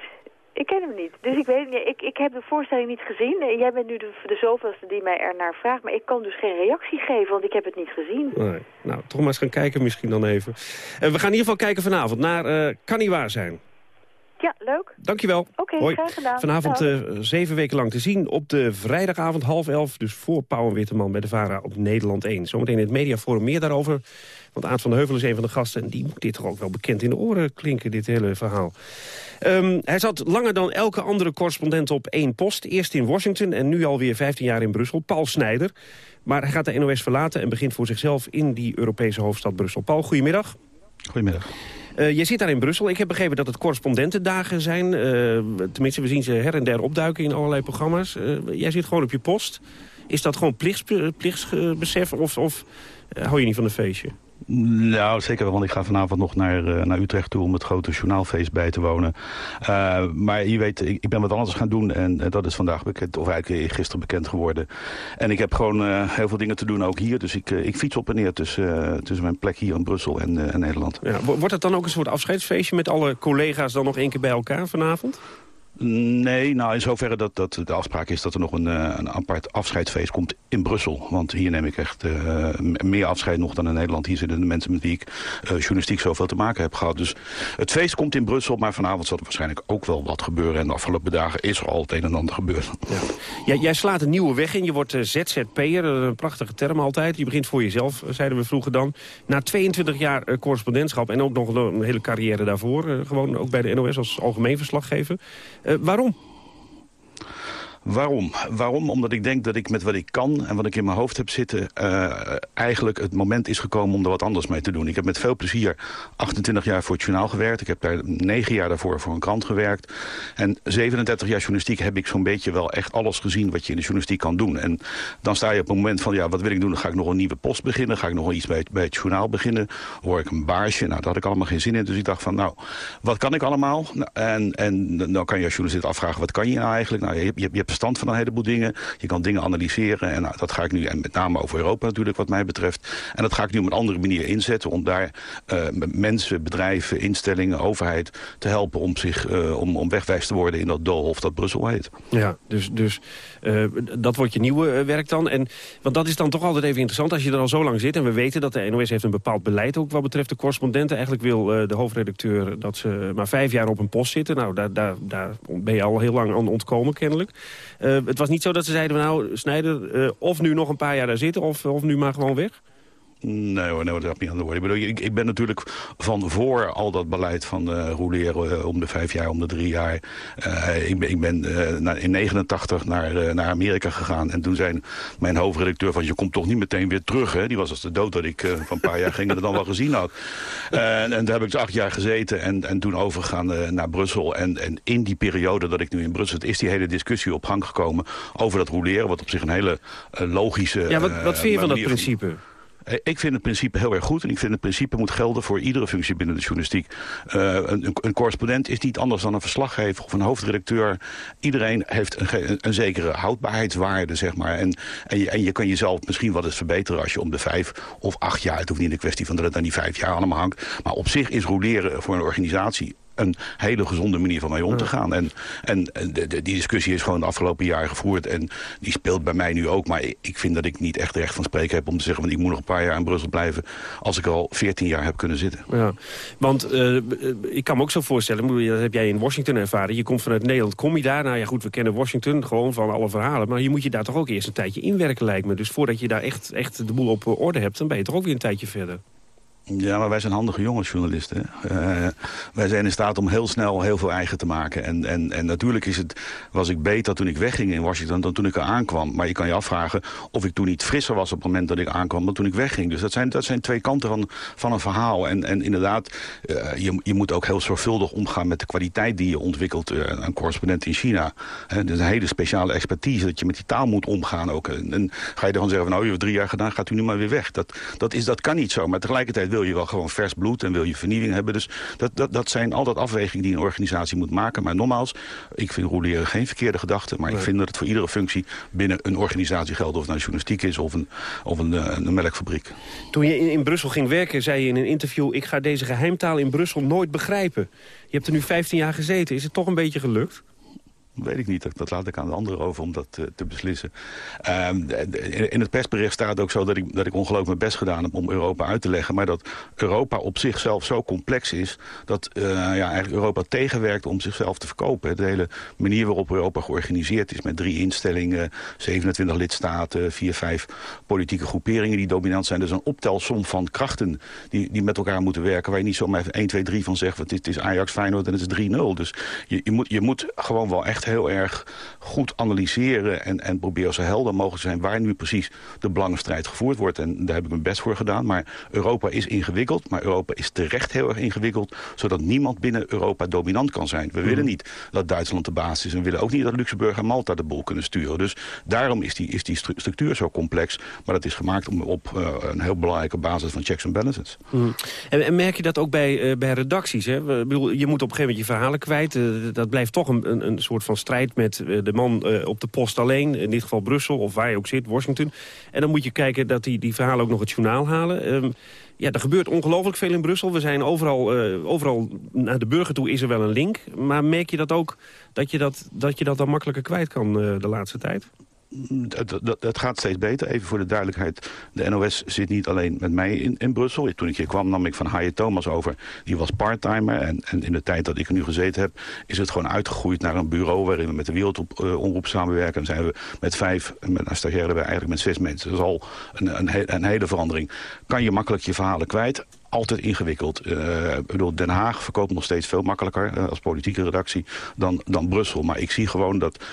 Ik ken hem niet. Dus ik weet niet. Ik, ik heb de voorstelling niet gezien. Jij bent nu de, de zoveelste die mij ernaar vraagt. Maar ik kan dus geen reactie geven, want ik heb het niet gezien. Nee. Nou, toch maar eens gaan kijken misschien dan even. Uh, we gaan in ieder geval kijken vanavond naar uh, Kan niet waar zijn. Ja, leuk. Dankjewel. Oké, okay, graag gedaan. Vanavond uh, zeven weken lang te zien op de vrijdagavond half elf. Dus voor Pauw en Witteman bij de VARA op Nederland 1. Zometeen in het mediaforum meer daarover. Want Aad van de Heuvel is een van de gasten. En die moet dit toch ook wel bekend in de oren klinken, dit hele verhaal. Um, hij zat langer dan elke andere correspondent op één post. Eerst in Washington en nu alweer 15 jaar in Brussel. Paul Snijder. Maar hij gaat de NOS verlaten en begint voor zichzelf in die Europese hoofdstad Brussel. Paul, goedemiddag. Goedemiddag. Uh, je zit daar in Brussel. Ik heb begrepen dat het correspondentendagen zijn. Uh, tenminste, we zien ze her en der opduiken in allerlei programma's. Uh, jij zit gewoon op je post. Is dat gewoon plichts, plichtsbesef of, of hou je niet van een feestje? Nou, zeker wel, want ik ga vanavond nog naar, uh, naar Utrecht toe om het grote journaalfeest bij te wonen. Uh, maar je weet, ik, ik, ben wat anders gaan doen en uh, dat is vandaag bekend, of eigenlijk gisteren bekend geworden. En ik heb gewoon heel veel dingen te doen ook hier, dus ik, ik fiets op en neer tussen, tussen mijn plek hier in Brussel en, en Nederland. Ja, wordt het dan ook een soort afscheidsfeestje met alle collega's dan nog één keer bij elkaar vanavond? Nee, nou in zoverre dat, dat de afspraak is dat er nog een, een apart afscheidsfeest komt in Brussel. Want hier neem ik echt uh, meer afscheid nog dan in Nederland. Hier zitten de mensen met wie ik uh, journalistiek zoveel te maken heb gehad. Dus het feest komt in Brussel, maar vanavond zal er waarschijnlijk ook wel wat gebeuren. En de afgelopen dagen is er al het een en ander gebeurd. Ja. Jij, jij slaat een nieuwe weg in, je wordt uh, ZZP'er, een prachtige term altijd. Je begint voor jezelf, zeiden we vroeger dan. Na 22 jaar correspondentschap en ook nog een hele carrière daarvoor. gewoon ook bij de NOS als algemeen verslaggever. Waarom? Waarom? Waarom? Omdat ik denk dat ik met wat ik kan en wat ik in mijn hoofd heb zitten... Uh, eigenlijk het moment is gekomen om er wat anders mee te doen. Ik heb met veel plezier 28 jaar voor het journaal gewerkt. Ik heb daar 9 jaar daarvoor voor een krant gewerkt. En 37 jaar journalistiek heb ik zo'n beetje wel echt alles gezien... wat je in de journalistiek kan doen. En dan sta je op het moment van, ja, wat wil ik doen? Ga ik nog een nieuwe post beginnen. Ga ik nog iets bij het, journaal beginnen. Hoor ik een baarsje? Nou, daar had ik allemaal geen zin in. Dus ik dacht van, nou, wat kan ik allemaal? Nou, en, en dan kan je als journalist afvragen, wat kan je nou eigenlijk? Nou, je, je, je hebt verstand van een heleboel dingen. Je kan dingen analyseren en nou, dat ga ik nu, en met name over Europa natuurlijk wat mij betreft. En dat ga ik nu op een andere manier inzetten om daar uh, mensen, bedrijven, instellingen, overheid te helpen om, zich, uh, om, om wegwijs te worden in dat doolhof dat Brussel heet. Ja, dus, dus uh, dat wordt je nieuwe werk dan. En, want dat is dan toch altijd even interessant als je er al zo lang zit. En we weten dat de NOS heeft een bepaald beleid ook wat betreft de correspondenten. Eigenlijk wil de hoofdredacteur dat ze maar vijf jaar op een post zitten. Nou, daar, daar, daar ben je al heel lang aan ontkomen kennelijk. Het was niet zo dat ze zeiden, nou Snijder, of nu nog een paar jaar daar zitten of, of nu maar gewoon weg? Nee hoor, nee, dat niet aan de. Ik, bedoel, ik, ik ben natuurlijk van voor al dat beleid van uh, roleren om de vijf jaar, om de drie jaar. Uh, ik ben, ik ben uh, in 89 naar, naar Amerika gegaan. En toen zei mijn hoofdredacteur van, je komt toch niet meteen weer terug. Hè? Die was als de dood dat ik van een paar jaar ging en het dan wel gezien had. en, en daar heb ik dus acht jaar gezeten en, en toen overgegaan naar Brussel. En, en in die periode dat ik nu in Brussel is die hele discussie op gang gekomen over dat roleren. Wat op zich een hele logische... Ja, wat, wat vind je van dat principe? Van, ik vind het principe heel erg goed. En ik vind het principe moet gelden voor iedere functie binnen de journalistiek. Uh, een, een, correspondent is niet anders dan een verslaggever of een hoofdredacteur. Iedereen heeft een, een zekere houdbaarheidswaarde, zeg maar. En, en, je, kan jezelf misschien wat eens verbeteren als je om de vijf of acht jaar... het hoeft niet de kwestie van dat het aan die vijf jaar allemaal hangt. Maar op zich is roleren voor een organisatie een hele gezonde manier van mee om te gaan. En, en de, de, die discussie is gewoon de afgelopen jaren gevoerd. En die speelt bij mij nu ook. Maar ik vind dat ik niet echt recht van spreken heb om te zeggen... want ik moet nog een paar jaar in Brussel blijven... als ik al 14 jaar heb kunnen zitten. Ja, want uh, ik kan me ook zo voorstellen... dat heb jij in Washington ervaren. Je komt vanuit Nederland, kom je daar? Nou ja, goed, we kennen Washington gewoon van alle verhalen. Maar je moet je daar toch ook eerst een tijdje inwerken, lijkt me. Dus voordat je daar echt, echt de boel op orde hebt... dan ben je toch ook weer een tijdje verder. Ja, maar wij zijn handige jongensjournalisten. Uh, wij zijn in staat om heel snel heel veel eigen te maken. En, en, en natuurlijk is het, was ik beter toen ik wegging in Washington dan toen ik er aankwam. Maar je kan je afvragen of ik toen niet frisser was op het moment dat ik aankwam dan toen ik wegging. Dus dat zijn, dat zijn twee kanten van, van een verhaal. En, en inderdaad, uh, je, je moet ook heel zorgvuldig omgaan met de kwaliteit die je ontwikkelt. Uh, een correspondent in China. Het is een hele speciale expertise dat je met die taal moet omgaan ook. En, en ga je dan zeggen van nou, je hebt drie jaar gedaan, gaat u nu maar weer weg. Dat, dat, is, dat kan niet zo. Maar tegelijkertijd wil je wel gewoon vers bloed en wil je vernieuwing hebben. Dus dat, dat, dat zijn altijd afwegingen die een organisatie moet maken. Maar nogmaals, ik vind roleren geen verkeerde gedachte. Maar ik vind dat het voor iedere functie binnen een organisatie geldt. Of het nou journalistiek is of een, of een, eh, een melkfabriek. Toen je in, in Brussel ging werken, zei je in een interview... ik ga deze geheimtaal in Brussel nooit begrijpen. Je hebt er nu 15 jaar gezeten. Is het toch een beetje gelukt? Weet ik niet. Dat laat ik aan de anderen over om dat uh, te beslissen. Uh, in het persbericht staat ook zo dat ik, dat ik ongelooflijk mijn best gedaan heb om Europa uit te leggen. Maar dat Europa op zichzelf zo complex is dat uh, ja, eigenlijk Europa tegenwerkt om zichzelf te verkopen. De hele manier waarop Europa georganiseerd is met drie instellingen, 27 lidstaten, vier, vijf politieke groeperingen die dominant zijn. Dus een optelsom van krachten die, die met elkaar moeten werken. Waar je niet zomaar 1, 2, 3 van zegt, want het is Ajax, Feyenoord en het is 3-0. Dus je, je, moet, je moet gewoon wel echt heel erg goed analyseren en, en proberen zo helder mogelijk te zijn waar nu precies de belangenstrijd gevoerd wordt. En daar heb ik mijn best voor gedaan. Maar Europa is ingewikkeld, maar Europa is terecht heel erg ingewikkeld, zodat niemand binnen Europa dominant kan zijn. We willen mm. niet dat Duitsland de baas is en we willen ook niet dat Luxemburg en Malta de boel kunnen sturen. Dus daarom is die, is die structuur zo complex, maar dat is gemaakt om, op uh, een heel belangrijke basis van checks and balances. Mm. En, en, merk je dat ook bij, uh, bij redacties? Hè? je moet op een gegeven moment je verhalen kwijt. Uh, dat blijft toch een, een, een soort van strijd met eh, de man eh, op de post alleen. In dit geval Brussel of waar je ook zit, Washington. En dan moet je kijken dat die, die verhalen ook nog het journaal halen. Ehm, ja, er gebeurt ongelooflijk veel in Brussel. We zijn overal, uh, overal naar de burger toe is er wel een link. Maar merk je dat ook dat je dat, dat, je dat dan makkelijker kwijt kan de laatste tijd? Dat, gaat steeds beter. Even voor de duidelijkheid. De NOS zit niet alleen met mij in, in Brussel. Toen ik hier kwam nam ik van Haaien Thomas over. Die was parttimer. En, en in de tijd dat ik er nu gezeten heb... is het gewoon uitgegroeid naar een bureau... waarin we met de Wereldomroep samenwerken. En zijn we met vijf, met een stagiaire we eigenlijk met zes mensen. Dat is al een, een, een hele verandering. Kan je makkelijk je verhalen kwijt? altijd ingewikkeld. Uh, ik bedoel, Den Haag verkoopt nog steeds veel makkelijker uh, als politieke redactie dan, dan Brussel. Maar ik zie gewoon dat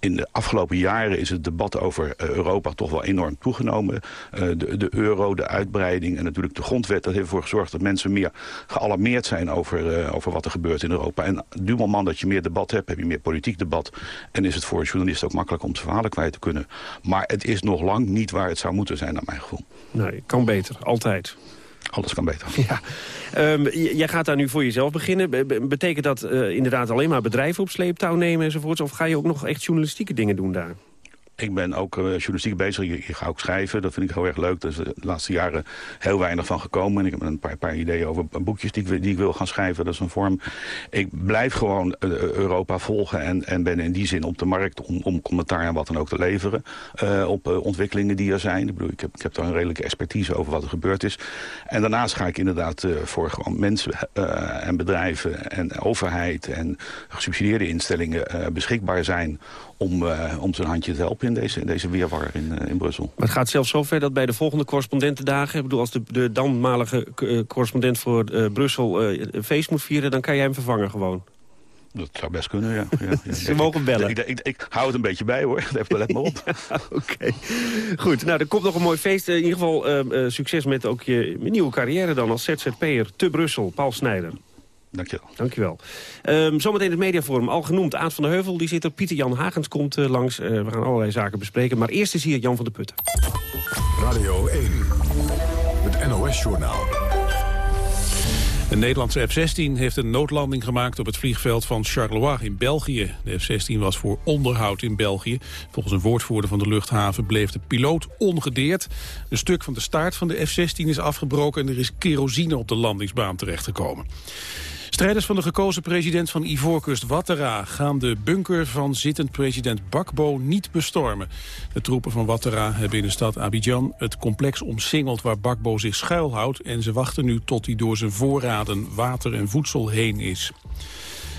in de afgelopen jaren is het debat over eh, Europa toch wel enorm toegenomen. Uh, de, de, euro, de uitbreiding en natuurlijk de grondwet... dat heeft ervoor gezorgd dat mensen meer gealarmeerd zijn over, uh, over wat er gebeurt in Europa. En du moment dat je meer debat hebt, heb je meer politiek debat. En is het voor een journalist ook makkelijk om zijn verhalen kwijt te kunnen. Maar het is nog lang niet waar het zou moeten zijn, naar mijn gevoel. Nee, kan beter. Altijd. Alles kan beter. Ja. Ehm, jij gaat daar nu voor jezelf beginnen. Be- be- betekent dat eh, inderdaad alleen maar bedrijven op sleeptouw nemen enzovoorts? Of ga je ook nog echt journalistieke dingen doen daar? Ik ben ook eh, journalistiek bezig. Ik, ga ook schrijven. Dat vind ik heel erg leuk. Er is de laatste jaren heel weinig van gekomen. En ik heb een paar, paar ideeën over boekjes die ik, die ik wil gaan schrijven. Dat is een vorm. Ik blijf gewoon eh, Europa volgen. En, en ben in die zin op de markt om, om commentaar en wat dan ook te leveren. eh, op eh, ontwikkelingen die er zijn. Ik bedoel, ik heb, ik heb daar een redelijke expertise over wat er gebeurd is. En daarnaast ga ik inderdaad eh, voor gewoon mensen eh, en bedrijven en overheid en gesubsidieerde instellingen eh, beschikbaar zijn om, eh, om zijn handje te helpen in deze, in deze weerwar in, eh, in Brussel. Maar het gaat zelfs zover dat bij de volgende correspondentendagen... ik bedoel, als de, de danmalige eh, correspondent voor Brussel een feest moet vieren... dan kan jij hem vervangen gewoon. Dat zou best kunnen, ja. ja, ja. Ze mogen bellen. Ik, ik, ik, ik hou het een beetje bij, hoor. Even let maar op. Oké. Goed, nou, er komt nog een mooi feest. In ieder geval succes met ook je nieuwe carrière dan als ZZP'er te Brussel. Paul Snijder. Dankjewel. Dankjewel. Ehm zometeen het mediaforum, al genoemd. Aad van der Heuvel, die zit er. Pieter Jan Hagens komt eh, langs. Eh, we gaan allerlei zaken bespreken. Maar eerst is hier Jan van der Putten. Radio 1, het NOS-journaal. Een Nederlandse F-16 heeft een noodlanding gemaakt op het vliegveld van Charleroi in België. De F-16 was voor onderhoud in België. Volgens een woordvoerder van de luchthaven bleef de piloot ongedeerd. Een stuk van de staart van de F-16 is afgebroken en er is kerosine op de landingsbaan terechtgekomen. Strijders van de gekozen president van Ivoorkust Ouattara gaan de bunker van zittend president Bakbo niet bestormen. De troepen van Ouattara hebben in de stad Abidjan het complex omsingeld waar Bakbo zich schuilhoudt en ze wachten nu tot hij door zijn voorraden water en voedsel heen is.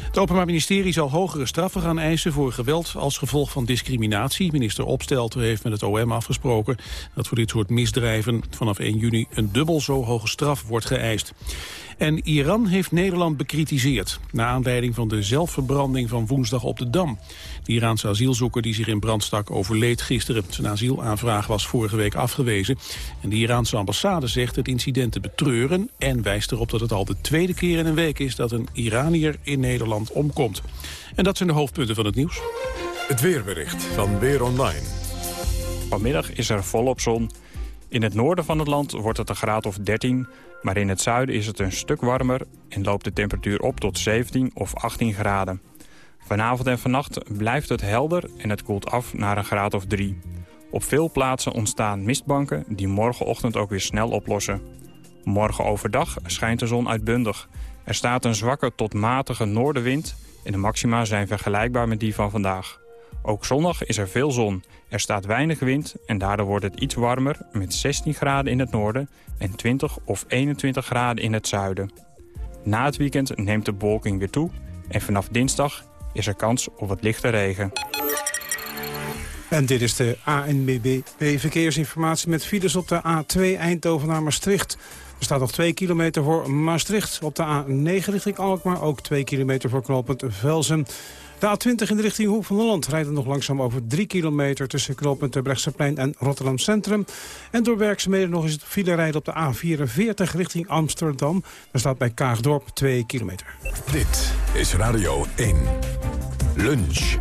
Het Openbaar Ministerie zal hogere straffen gaan eisen voor geweld als gevolg van discriminatie. Minister Opstelten heeft met het OM afgesproken dat voor dit soort misdrijven vanaf 1 juni een dubbel zo hoge straf wordt geëist. En Iran heeft Nederland bekritiseerd... na aanleiding van de zelfverbranding van woensdag op de Dam. De Iraanse asielzoeker die zich in brand stak overleed gisteren. Zijn asielaanvraag was vorige week afgewezen. En de Iraanse ambassade zegt het incident te betreuren... en wijst erop dat het al de tweede keer in een week is... dat een Iranier in Nederland omkomt. En dat zijn de hoofdpunten van het nieuws. Het weerbericht van Weer Online. Vanmiddag is er volop zon. In het noorden van het land wordt het een graad of 13... maar in het zuiden is het een stuk warmer... en loopt de temperatuur op tot 17 of 18 graden. Vanavond en vannacht blijft het helder en het koelt af naar een graad of 3. Op veel plaatsen ontstaan mistbanken die morgenochtend ook weer snel oplossen. Morgen overdag schijnt de zon uitbundig. Er staat een zwakke tot matige noordenwind... en de maxima zijn vergelijkbaar met die van vandaag. Ook zondag is er veel zon. Er staat weinig wind en daardoor wordt het iets warmer... met 16 graden in het noorden en 20 of 21 graden in het zuiden. Na het weekend neemt de bewolking weer toe... en vanaf dinsdag is er kans op wat lichte regen. En dit is de ANBB verkeersinformatie met files op de A2 Eindhoven naar Maastricht. Er staat nog 2 kilometer voor Maastricht. Op de A9 richting Alkmaar ook 2 kilometer voor knooppunt Velzen. De A20 in de richting Hoek van Holland rijdt nog langzaam over 3 kilometer... tussen knooppunt Brechtseplein en Rotterdam Centrum. En door werkzaamheden nog eens het file rijden op de A44 richting Amsterdam. Daar staat bij Kaagdorp 2 kilometer. Dit is Radio 1. Lunch.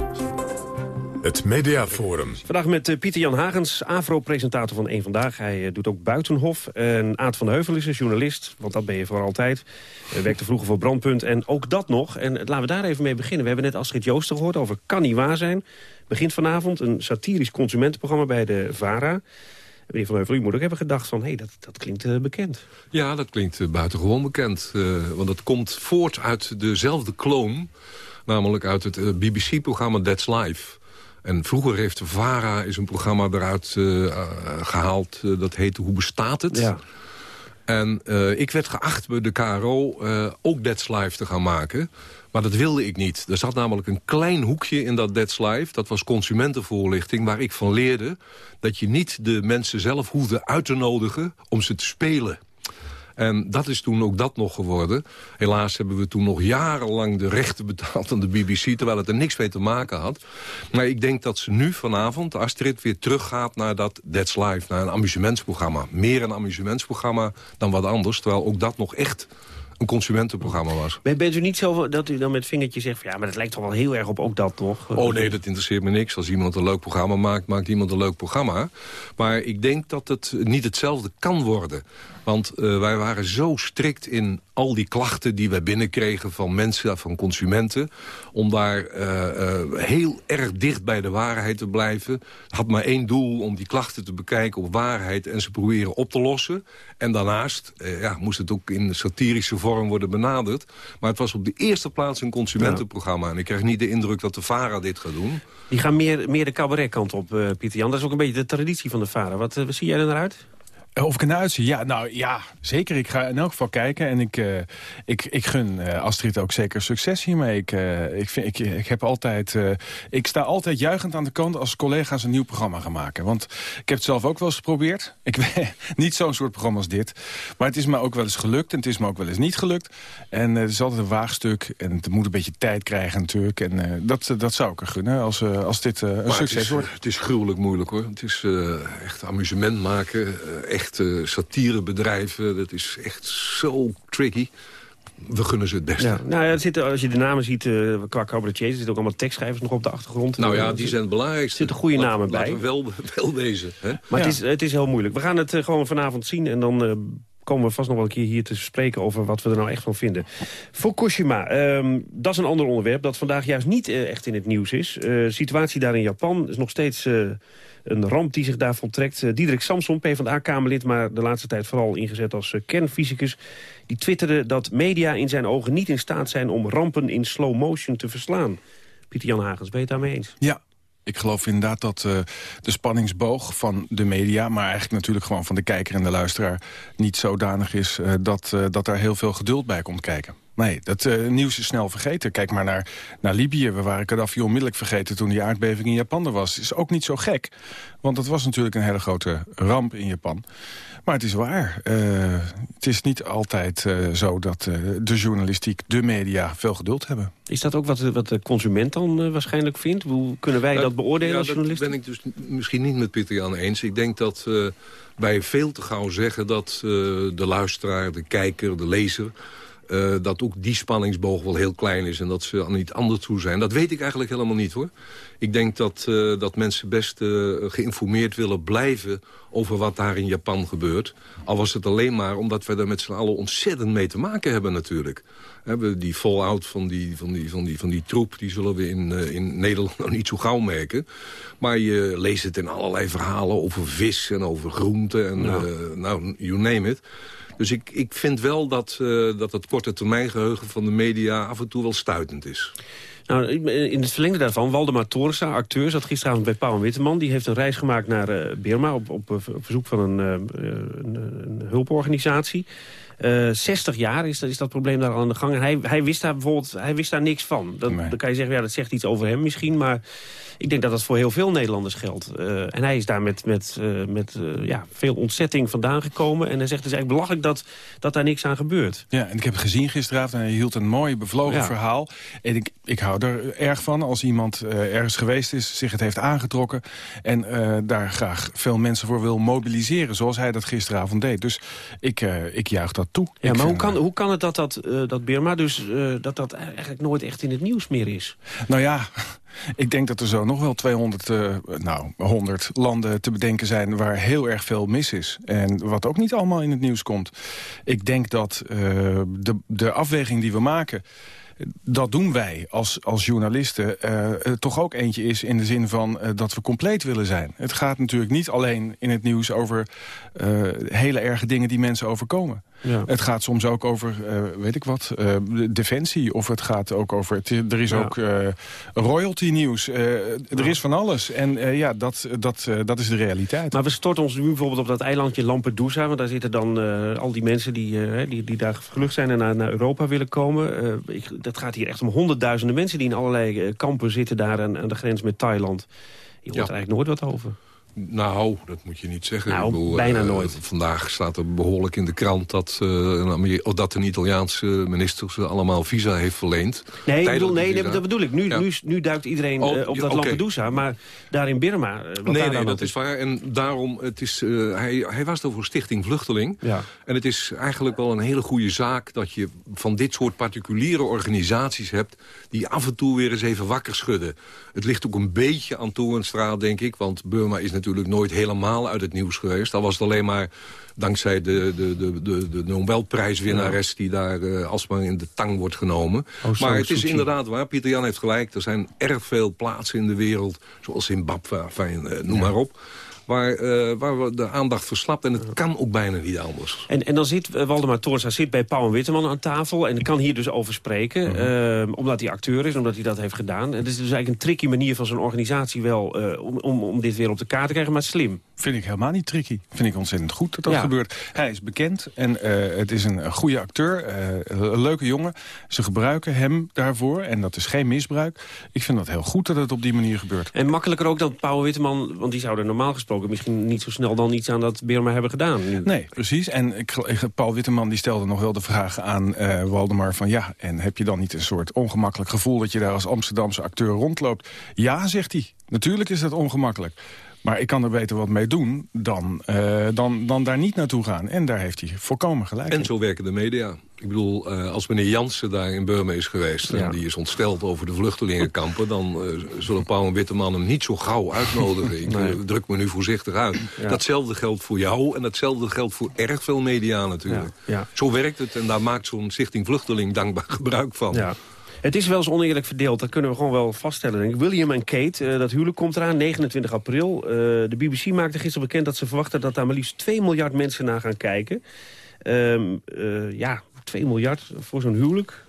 Het Mediaforum. Vandaag met eh, Pieter Jan Hagens, AVRO-presentator van Eén Vandaag. Hij eh, doet ook Buitenhof. En Aad van de Heuvel is een journalist, want dat ben je voor altijd. Hij werkte vroeger voor Brandpunt en ook dat nog. En eh, laten we daar even mee beginnen. We hebben net Astrid Joosten gehoord over Kan Niet Waar Zijn. Begint vanavond een satirisch consumentenprogramma bij de VARA. Meneer Van Heuvel, u moet ook hebben gedacht van... hé, hey, dat, dat klinkt uh, bekend. Ja, dat klinkt uh, buitengewoon bekend. Uh, want het komt voort uit dezelfde kloon. Namelijk uit het uh, BBC-programma That's Life. En vroeger heeft VARA is een programma eruit uh, gehaald. Uh, dat heette Hoe bestaat het? Ja. En uh, ik werd geacht bij de KRO ook That's Life te gaan maken. Maar dat wilde ik niet. Er zat namelijk een klein hoekje in dat Life. Dat was consumentenvoorlichting, waar ik van leerde... dat je niet de mensen zelf hoefde uit te nodigen om ze te spelen. En dat is toen ook dat nog geworden. Helaas hebben we toen nog jarenlang de rechten betaald aan de BBC... terwijl het er niks mee te maken had. Maar ik denk dat ze nu vanavond, Astrid, weer teruggaat naar dat That's Life... naar een amusementsprogramma. Meer een amusementsprogramma dan wat anders. Terwijl ook dat nog echt een consumentenprogramma was. Ben- Bent u niet zo dat u dan met vingertje zegt... Van, ja, maar dat lijkt toch wel heel erg op ook dat, toch? Oh nee, dat interesseert me niks. Als iemand een leuk programma maakt, maakt iemand een leuk programma. Maar ik denk dat het niet hetzelfde kan worden. Want eh, wij waren zo strikt in al die klachten die wij binnenkregen van mensen, van consumenten. Om daar eh, eh, heel erg dicht bij de waarheid te blijven. Had maar één doel om die klachten te bekijken op waarheid en ze proberen op te lossen. En daarnaast eh, ja, moest het ook in satirische vorm worden benaderd. Maar het was op de eerste plaats een consumentenprogramma. En ik krijg niet de indruk dat de VARA dit gaat doen. Die gaan meer, meer de cabaretkant op, Pieter Jan. Dat is ook een beetje de traditie van de VARA. Wat, zie jij er naar uit? Eh, Of ik ernaar uitzie? Ja, nou ja, zeker. Ik ga in elk geval kijken. En ik, eh, ik, ik gun eh, Astrid ook zeker succes hiermee. Ik, ik, vind, ik, ik, heb altijd, ik sta altijd juichend aan de kant als collega's een nieuw programma gaan maken. Want ik heb het zelf ook wel eens geprobeerd. Ik ben niet zo'n soort programma als dit. Maar het is me ook wel eens gelukt en het is me ook wel eens niet gelukt. En het is altijd een waagstuk. En het moet een beetje tijd krijgen natuurlijk. En dat, dat zou ik er gunnen als, als dit een Maar succes het is, wordt. Het is gruwelijk moeilijk hoor. Het is echt amusement maken. echt eh, satirebedrijven. Dat is echt zo tricky. We gunnen ze het beste. Ja, nou ja, er zitten, als je de namen ziet uh, qua cabaretiers... er zitten ook allemaal tekstschrijvers nog op de achtergrond. Nou ja, Er die zijn het belangrijkste. zitten goede Laat- namen bij. Laten we wel, wel wezen. Hè? Maar het, is, het is heel moeilijk. We gaan het eh, gewoon vanavond zien en dan eh, komen we vast nog wel een keer hier te spreken... over wat we er nou echt van vinden. Fukushima, ehm, dat is een ander onderwerp... dat vandaag juist niet eh, echt in het nieuws is. Eh, situatie daar in Japan is nog steeds... eh, een ramp die zich daar voltrekt. Diederik Samson, PvdA-kamerlid, maar de laatste tijd vooral ingezet als kernfysicus... die twitterde dat media in zijn ogen niet in staat zijn om rampen in slow motion te verslaan. Pieter Jan Hagens, ben je het daarmee eens? Ja, ik geloof inderdaad dat uh, de spanningsboog van de media... maar eigenlijk natuurlijk gewoon van de kijker en de luisteraar... niet zodanig is uh, dat, uh, dat daar heel veel geduld bij komt kijken. Nee, dat nieuws is snel vergeten. Kijk maar naar, naar Libië. We waren Gaddafi onmiddellijk vergeten toen die aardbeving in Japan er was. Is ook niet zo gek, want dat was natuurlijk een hele grote ramp in Japan. Maar het is waar. Uh, het is niet altijd uh, zo dat uh, de journalistiek, de media, veel geduld hebben. Is dat ook wat, wat de consument dan waarschijnlijk vindt? Hoe kunnen wij dat beoordelen ja, als journalist? Dat ben ik dus misschien niet met Pieter Jan eens. Ik denk dat wij veel te gauw zeggen dat de luisteraar, de kijker, de lezer... Uh, dat ook die spanningsboog wel heel klein is en dat ze aan niet anders toe zijn. Dat weet ik eigenlijk helemaal niet hoor. Ik denk dat, uh, dat mensen best uh, geïnformeerd willen blijven over wat daar in Japan gebeurt. Al was het alleen maar omdat we daar met z'n allen ontzettend mee te maken hebben natuurlijk. Hebben die fallout van die, van, die, van, die, van die troep, die zullen we in, in Nederland nog niet zo gauw merken. Maar je leest het in allerlei verhalen over vis en over groenten en ja. nou, you name it. Dus ik, ik vind wel dat, uh, dat het korte termijn geheugen van de media af en toe wel stuitend is. Nou, in het verlengde daarvan, Waldemar Torensa, acteur, zat gisteravond bij Pauw en Witteman. Die heeft een reis gemaakt naar uh, Birma op, op, op, verzoek van een, een, een hulporganisatie. Uh, 60 jaar is dat, is dat probleem daar al aan de gang. En hij, hij, wist daar bijvoorbeeld hij wist daar niks van. Dat, nee. Dan kan je zeggen, ja, dat zegt iets over hem misschien. Maar ik denk dat dat voor heel veel Nederlanders geldt. Uh, en hij is daar met, met, uh, met ja, veel ontzetting vandaan gekomen. En hij zegt, het is eigenlijk belachelijk dat, dat daar niks aan gebeurt. Ja, en ik heb gezien gisteravond en hij hield een mooi bevlogen ja. verhaal. En ik, ik hou er erg van als iemand ergens geweest is, zich het heeft aangetrokken... en daar graag veel mensen voor wil mobiliseren, zoals hij dat gisteravond deed. Dus ik, ik juich dat toe. Ja, maar hoe kan, hoe kan het dat, dat, uh, dat Birma dus uh, dat dat eigenlijk nooit echt in het nieuws meer is? Nou ja, ik denk dat er zo nog wel 200, uh, nou 100 landen te bedenken zijn waar heel erg veel mis is. En wat ook niet allemaal in het nieuws komt. Ik denk dat de, de afweging die we maken dat doen wij als, als journalisten uh, toch ook eentje is in de zin van uh, dat we compleet willen zijn. Het gaat natuurlijk niet alleen in het nieuws over uh, hele erge dingen die mensen overkomen. Ja. Het gaat soms ook over, weet ik wat, defensie. Of het gaat ook over, het, er is ja. ook royalty nieuws. er ja. is van alles. En ja, dat, dat, dat is de realiteit. Maar we storten ons nu bijvoorbeeld op dat eilandje Lampedusa. Want daar zitten dan al die mensen die, die, die daar gevlucht zijn en naar, naar Europa willen komen. ik, dat gaat hier echt om honderdduizenden mensen die in allerlei kampen zitten daar aan, aan de grens met Thailand. Je hoort er eigenlijk nooit wat over. Nou, dat moet je niet zeggen. Nou, Ik bedoel, bijna eh, nooit. Vandaag staat er behoorlijk in de krant dat, eh, een, oh, dat een Italiaanse minister ze allemaal visa heeft verleend. Nee, bedoel, nee, visa. dat bedoel ik. Nu, Ja. nu, nu duikt iedereen Oh, eh, op dat oké. Lampedusa. Maar daar in Birma... eh, Nee, nee, dat is waar. En daarom, het is, eh, hij, hij was er voor Stichting Vluchteling. Ja. En het is eigenlijk wel een hele goede zaak... dat je van dit soort particuliere organisaties hebt... die af en toe weer eens even wakker schudden. Het ligt ook een beetje aan Toornstra, denk ik. Want Burma is natuurlijk nooit helemaal uit het nieuws geweest. Al was het alleen maar dankzij de, de, de, de, de Nobelprijswinnares... die daar eh, alsmaar in de tang wordt genomen. Oh, maar het is inderdaad waar. Pieter Jan heeft gelijk. Er zijn erg veel plaatsen in de wereld... zoals Zimbabwe, enfin, eh, noem maar op... Waar, eh, waar we de aandacht verslapt. En het kan ook bijna niet anders. En, en dan zit eh, Waldemar Toornstra zit bij Paul en Witteman aan tafel... en kan hier dus over spreken, Mhm. eh, omdat hij acteur is, omdat hij dat heeft gedaan. En het is dus eigenlijk een tricky manier van zo'n organisatie wel... eh, om, om, om dit weer op de kaart te krijgen, maar slim. Vind ik helemaal niet tricky. Vind ik ontzettend goed dat dat Ja. gebeurt. Hij is bekend en eh, het is een, goede acteur. eh, een leuke jongen. Ze gebruiken hem daarvoor en dat is geen misbruik. Ik vind dat heel goed dat het op die manier gebeurt. En makkelijker ook dan Paul Witteman, want die zouden normaal gesproken... misschien niet zo snel dan iets aan dat Birma hebben gedaan. Nee, precies. En Paul Witteman die stelde nog wel de vraag aan eh, Waldemar van... ja, en heb je dan niet een soort ongemakkelijk gevoel... dat je daar als Amsterdamse acteur rondloopt? Ja, zegt hij. Natuurlijk is dat ongemakkelijk. Maar ik kan er beter wat mee doen dan, eh, dan, dan daar niet naartoe gaan. En daar heeft hij volkomen gelijk En in. zo werken de media. Ik bedoel, eh, als meneer Jansen daar in Burma is geweest... Ja. en die is ontsteld over de vluchtelingenkampen... dan eh, zullen Paul en Witteman hem niet zo gauw uitnodigen. Ik Nee. druk me nu voorzichtig uit. Ja. Datzelfde geldt voor jou en datzelfde geldt voor erg veel media natuurlijk. Ja. Zo werkt het en daar maakt zo'n Stichting Vluchteling dankbaar gebruik van. Het is wel eens oneerlijk verdeeld, dat kunnen we gewoon wel vaststellen. denk. William en Kate, eh, dat huwelijk komt eraan, 29 april. Eh, de BBC maakte gisteren bekend dat ze verwachten... dat daar maar liefst 2 miljard mensen naar gaan kijken. Ehm, eh, ja, 2 miljard voor zo'n huwelijk.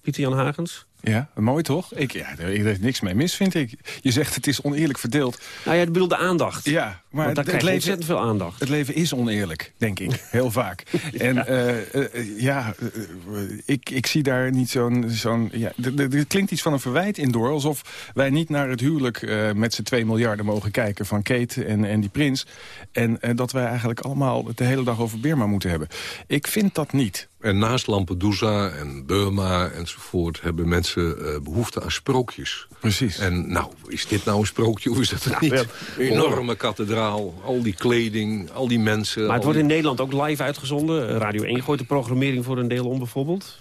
Pieter Jan Hagens. Ja, mooi toch? Ik, ja, er is niks mee mis, vind ik. Je zegt het is oneerlijk verdeeld. Nou ja, ik bedoel de aandacht. Ja, maar het, daar het krijg je leven, ontzettend veel aandacht. het leven is oneerlijk, denk ik. Heel vaak. En eh, eh, ja, eh, ik, ik zie daar niet zo'n... zo'n ja, er- klinkt iets van een verwijt in door. Alsof wij niet naar het huwelijk met z'n 2 miljarden mogen kijken... van Kate en, en die prins. En dat wij eigenlijk allemaal het de hele dag over Birma moeten hebben. Ik vind dat niet. En naast Lampedusa en Burma enzovoort... hebben mensen eh, behoefte aan sprookjes. Precies. En nou, is dit nou een sprookje of is dat het niet? ja, Enorme kathedraal, al die kleding, al die mensen. Maar het wordt in die- Nederland ook live uitgezonden. Eh, Radio 1 gooit de programmering voor een deel om bijvoorbeeld.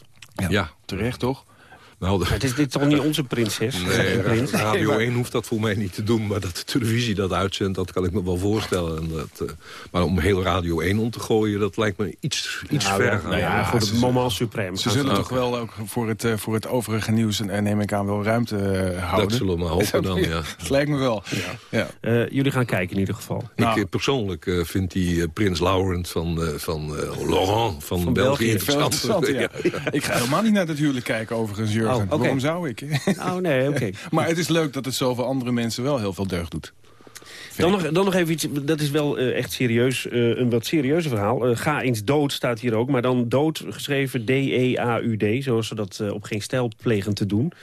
Ja, Terecht, toch? Nou, de- het is dit toch niet onze prinses? Nee, prins. Radio maar- 1 hoeft dat voor mij niet te doen. Maar dat de televisie dat uitzendt, dat kan ik me wel voorstellen. En dat, eh, maar om heel Radio 1 om te gooien, dat lijkt me iets, iets Nou, ver ja, nou ja, Ja, voor ze het moment supreme. Ze zullen toch wel ook voor het, eh, voor het overige nieuws, eh, neem ik aan, wel ruimte houden. Dat zullen we maar hopen dan, ja. Dat lijkt me wel. Ja. Eh, jullie gaan kijken in ieder geval. Nou. ik persoonlijk eh, vind die prins Laurent van, eh, van eh, Laurent van, Van België interessant. interessant, ja. Ik ga helemaal niet naar het huwelijk kijken overigens, Jurgen. Oh. Waarom zou ik? Oh nee, oké. maar het is leuk dat het zoveel andere mensen wel heel veel deugd doet. Dan nog, dan nog even iets, dat is wel eh, echt serieus, eh, een wat serieuzer verhaal. Eh, ga eens dood staat hier ook, maar dan dood geschreven D-E-A-U-D... zoals ze dat op geen stijl plegen te doen.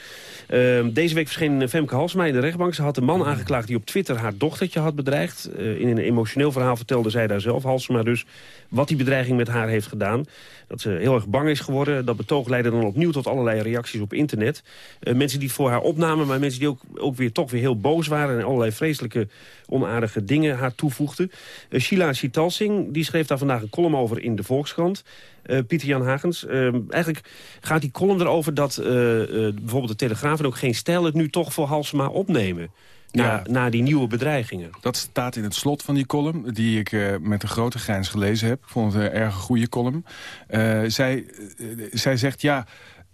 Eh, deze week verscheen Femke Halsma in de rechtbank. Ze had een man aangeklaagd die op Twitter haar dochtertje had bedreigd. In een emotioneel verhaal vertelde zij daar zelf, Halsma dus... wat die bedreiging met haar heeft gedaan. Dat ze heel erg bang is geworden. Dat betoog leidde dan opnieuw tot allerlei reacties op internet. Eh, mensen die voor haar opnamen, maar mensen die ook, ook weer toch weer heel boos waren... en allerlei vreselijke, onaardige dingen haar toevoegden. Eh, Sheila Sitalsing die schreef daar vandaag een column over in de Volkskrant. Eh, Pieter Jan Hagens, eigenlijk gaat die column erover dat bijvoorbeeld de Telegraaf... en ook geen stijl het nu toch voor Halsema opnemen. Na, Ja. na die nieuwe bedreigingen. Dat staat in het slot van die column, die ik eh, met een grote grijns gelezen heb. Ik vond het een erg goede column. Eh, zij, eh, zij zegt, ja,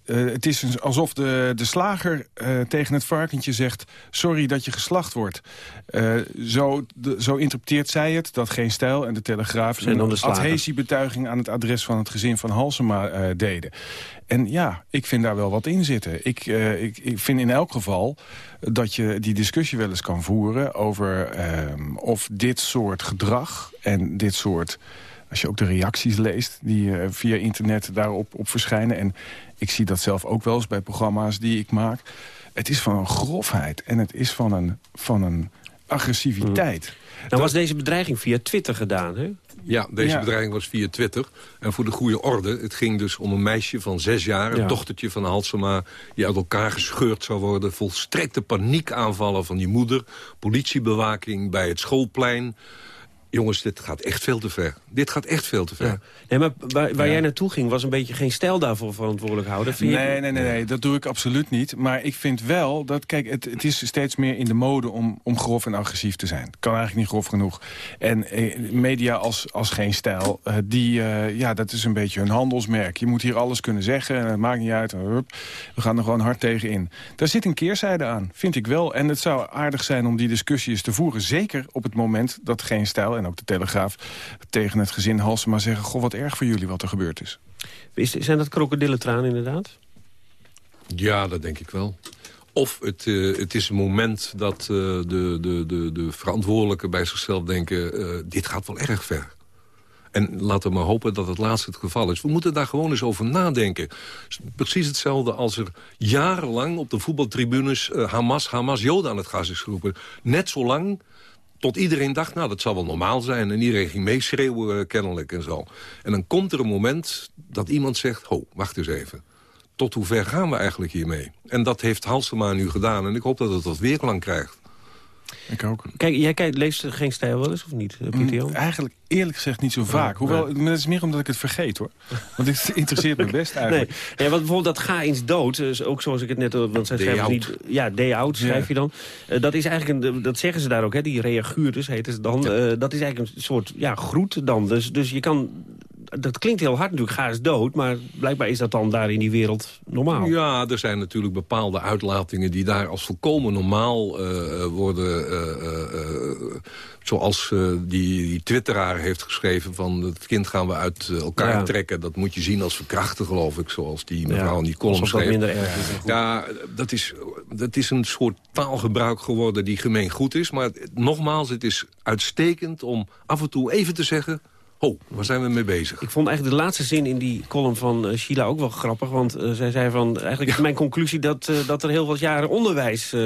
eh, het is een- alsof de, de slager eh, tegen het varkentje zegt... sorry dat je geslacht wordt. Eh, zo, de- zo interpreteert zij het, dat Geen Stijl en de Telegraaf... De een adhesiebetuiging aan het adres van het gezin van Halsema deden. En ja, ik vind daar wel wat in zitten. Ik, ik, ik vind in elk geval dat je die discussie wel eens kan voeren... over ehm, of dit soort gedrag en dit soort... als je ook de reacties leest die eh, via internet daarop op verschijnen... en ik zie dat zelf ook wel eens bij programma's die ik maak... het is van een grofheid en het is van een... Van een agressiviteit. Nou was deze bedreiging via Twitter gedaan, hè? Ja, deze Ja. bedreiging was via Twitter. En voor de goede orde, het ging dus om een meisje van zes jaar... een Ja. dochtertje van Halsema, die uit elkaar gescheurd zou worden. Volstrekte paniekaanvallen van die moeder. Politiebewaking bij het schoolplein. Jongens, dit gaat echt veel te ver. Dit gaat echt veel te ver. Nee, maar waar, waar Ja. jij naartoe ging was een beetje geen stijl daarvoor verantwoordelijk houden. Vind je- Nee, nee, nee, nee, dat doe ik absoluut niet. Maar ik vind wel dat, kijk, het, het is steeds meer in de mode om, om grof en agressief te zijn. Kan eigenlijk niet grof genoeg. En eh, media als, als geen stijl, eh, die, eh, ja, dat is een beetje hun handelsmerk. Je moet hier alles kunnen zeggen en het maakt niet uit. Hup, we gaan er gewoon hard tegen in. Daar zit een keerzijde aan, vind ik wel. En het zou aardig zijn om die discussie eens te voeren. Zeker op het moment dat geen stijl, en ook de Telegraaf... tegen het gezin Halsema zeggen... goh, wat erg voor jullie wat er gebeurd is. Is, zijn dat krokodillentranen inderdaad? Ja, dat denk ik wel. Of het, eh, het is een moment dat eh, de, de, de, de verantwoordelijken bij zichzelf denken... eh, dit gaat wel erg ver. En laten we maar hopen dat het laatste het geval is. We moeten daar gewoon eens over nadenken. Precies hetzelfde als er jarenlang op de voetbaltribunes... Hamas, Hamas, Joden aan het gas is geroepen. Net zo lang tot iedereen dacht, nou, dat zal wel normaal zijn. En iedereen ging meeschreeuwen eh, kennelijk en zo. En dan komt er een moment dat iemand zegt... ho, wacht eens even. Tot hoe ver gaan we eigenlijk hiermee? En dat heeft Halsema nu gedaan. En ik hoop dat het wat weerklang krijgt. Ik ook. Kijk, jij kijkt, leest geen stijl wel eens of niet, Jan? Mm, Eigenlijk eerlijk gezegd niet zo vaak. Hoewel, maar het is meer omdat ik het vergeet hoor. Want het interesseert me best eigenlijk. Nee, ja, want bijvoorbeeld dat ga eens dood, dus ook zoals ik het net... eh, Want zij schrijven niet... Ja, day out schrijf Ja. je dan. Eh, dat is eigenlijk een, dat zeggen ze daar ook, hè, die reaguurders heten ze dan. Eh, dat is eigenlijk een soort ja, groet dan. Dus, dus je kan... Dat klinkt heel hard natuurlijk, ga eens dood. Maar blijkbaar is dat dan daar in die wereld normaal. Ja, er zijn natuurlijk bepaalde uitlatingen... die daar als volkomen normaal eh, worden... eh, eh, eh, zoals die, die twitteraar heeft geschreven... van het kind gaan we uit elkaar Ja. trekken. Dat moet je zien als verkrachten, geloof ik. Zoals die mevrouw Ja, in die column schreef. minder erg is. Ja, dat is, dat is een soort taalgebruik geworden die gemeen goed is. Maar nogmaals, het is uitstekend om af en toe even te zeggen... ho, waar zijn we mee bezig? Ik vond eigenlijk de laatste zin in die column van eh, Sheila ook wel grappig. Want eh, zij zei van, eigenlijk is mijn conclusie dat, eh, dat er heel wat jaren onderwijs eh,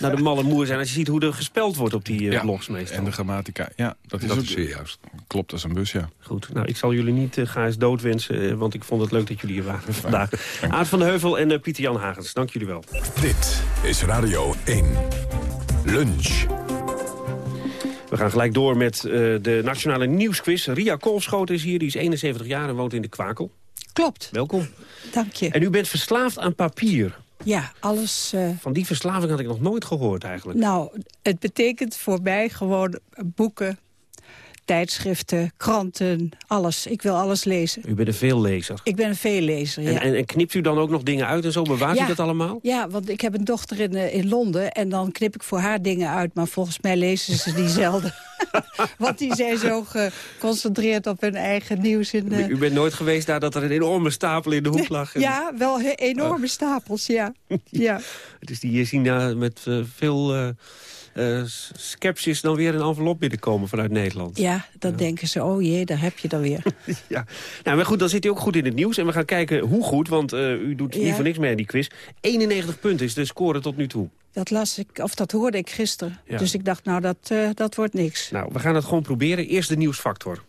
naar de malle moer zijn. Als je ziet hoe er gespeld wordt op die Ja, blogs meestal. En de grammatica, ja. Dat is, Dat ook, is zeer juist. Klopt als een bus, ja. Goed, nou, ik zal jullie niet uh, ga eens doodwensen, want ik vond het leuk dat jullie hier waren vandaag. Aard van de Heuvel en uh, Pieter-Jan Hagens, dank jullie wel. Dit is Radio 1. Lunch. We gaan gelijk door met uh, de Nationale Nieuwsquiz. Ria Kolfschoten is hier, die is 71 jaar en woont in de Kwakel. Klopt. Welkom. Dank je. En u bent verslaafd aan papier. Ja, alles... Uh... Van die verslaving had ik nog nooit gehoord eigenlijk. Nou, het betekent voor mij gewoon boeken, tijdschriften, kranten, alles. Ik wil alles lezen. U bent een veellezer. Ik ben een veellezer, ja. En, en, en, knipt u dan ook nog dingen uit en zo? Bewaart ja, u dat allemaal? Ja, want ik heb een dochter in, uh, in Londen en dan knip ik voor haar dingen uit. Maar volgens mij lezen ze die zelden. want die zijn zo geconcentreerd op hun eigen nieuws. In, uh... u, bent nooit geweest daar dat er een enorme stapel in de hoek lag? En... Ja, wel enorme oh. stapels, ja. ja. Het is die China met uh, veel... Uh, skepsis dan weer een envelop binnenkomen vanuit Nederland. Ja, dan ja. denken ze, oh jee, daar heb je dan weer. ja, nou, maar goed, dan zit u ook goed in het nieuws. En we gaan kijken hoe goed, want uh, u doet niet ja. voor niks mee aan die quiz. 91 punten is de score tot nu toe. Dat las ik, of dat hoorde ik gisteren. Ja. Dus ik dacht, nou, dat, uh, dat wordt niks. Nou, we gaan het gewoon proberen. Eerst de nieuwsfactor.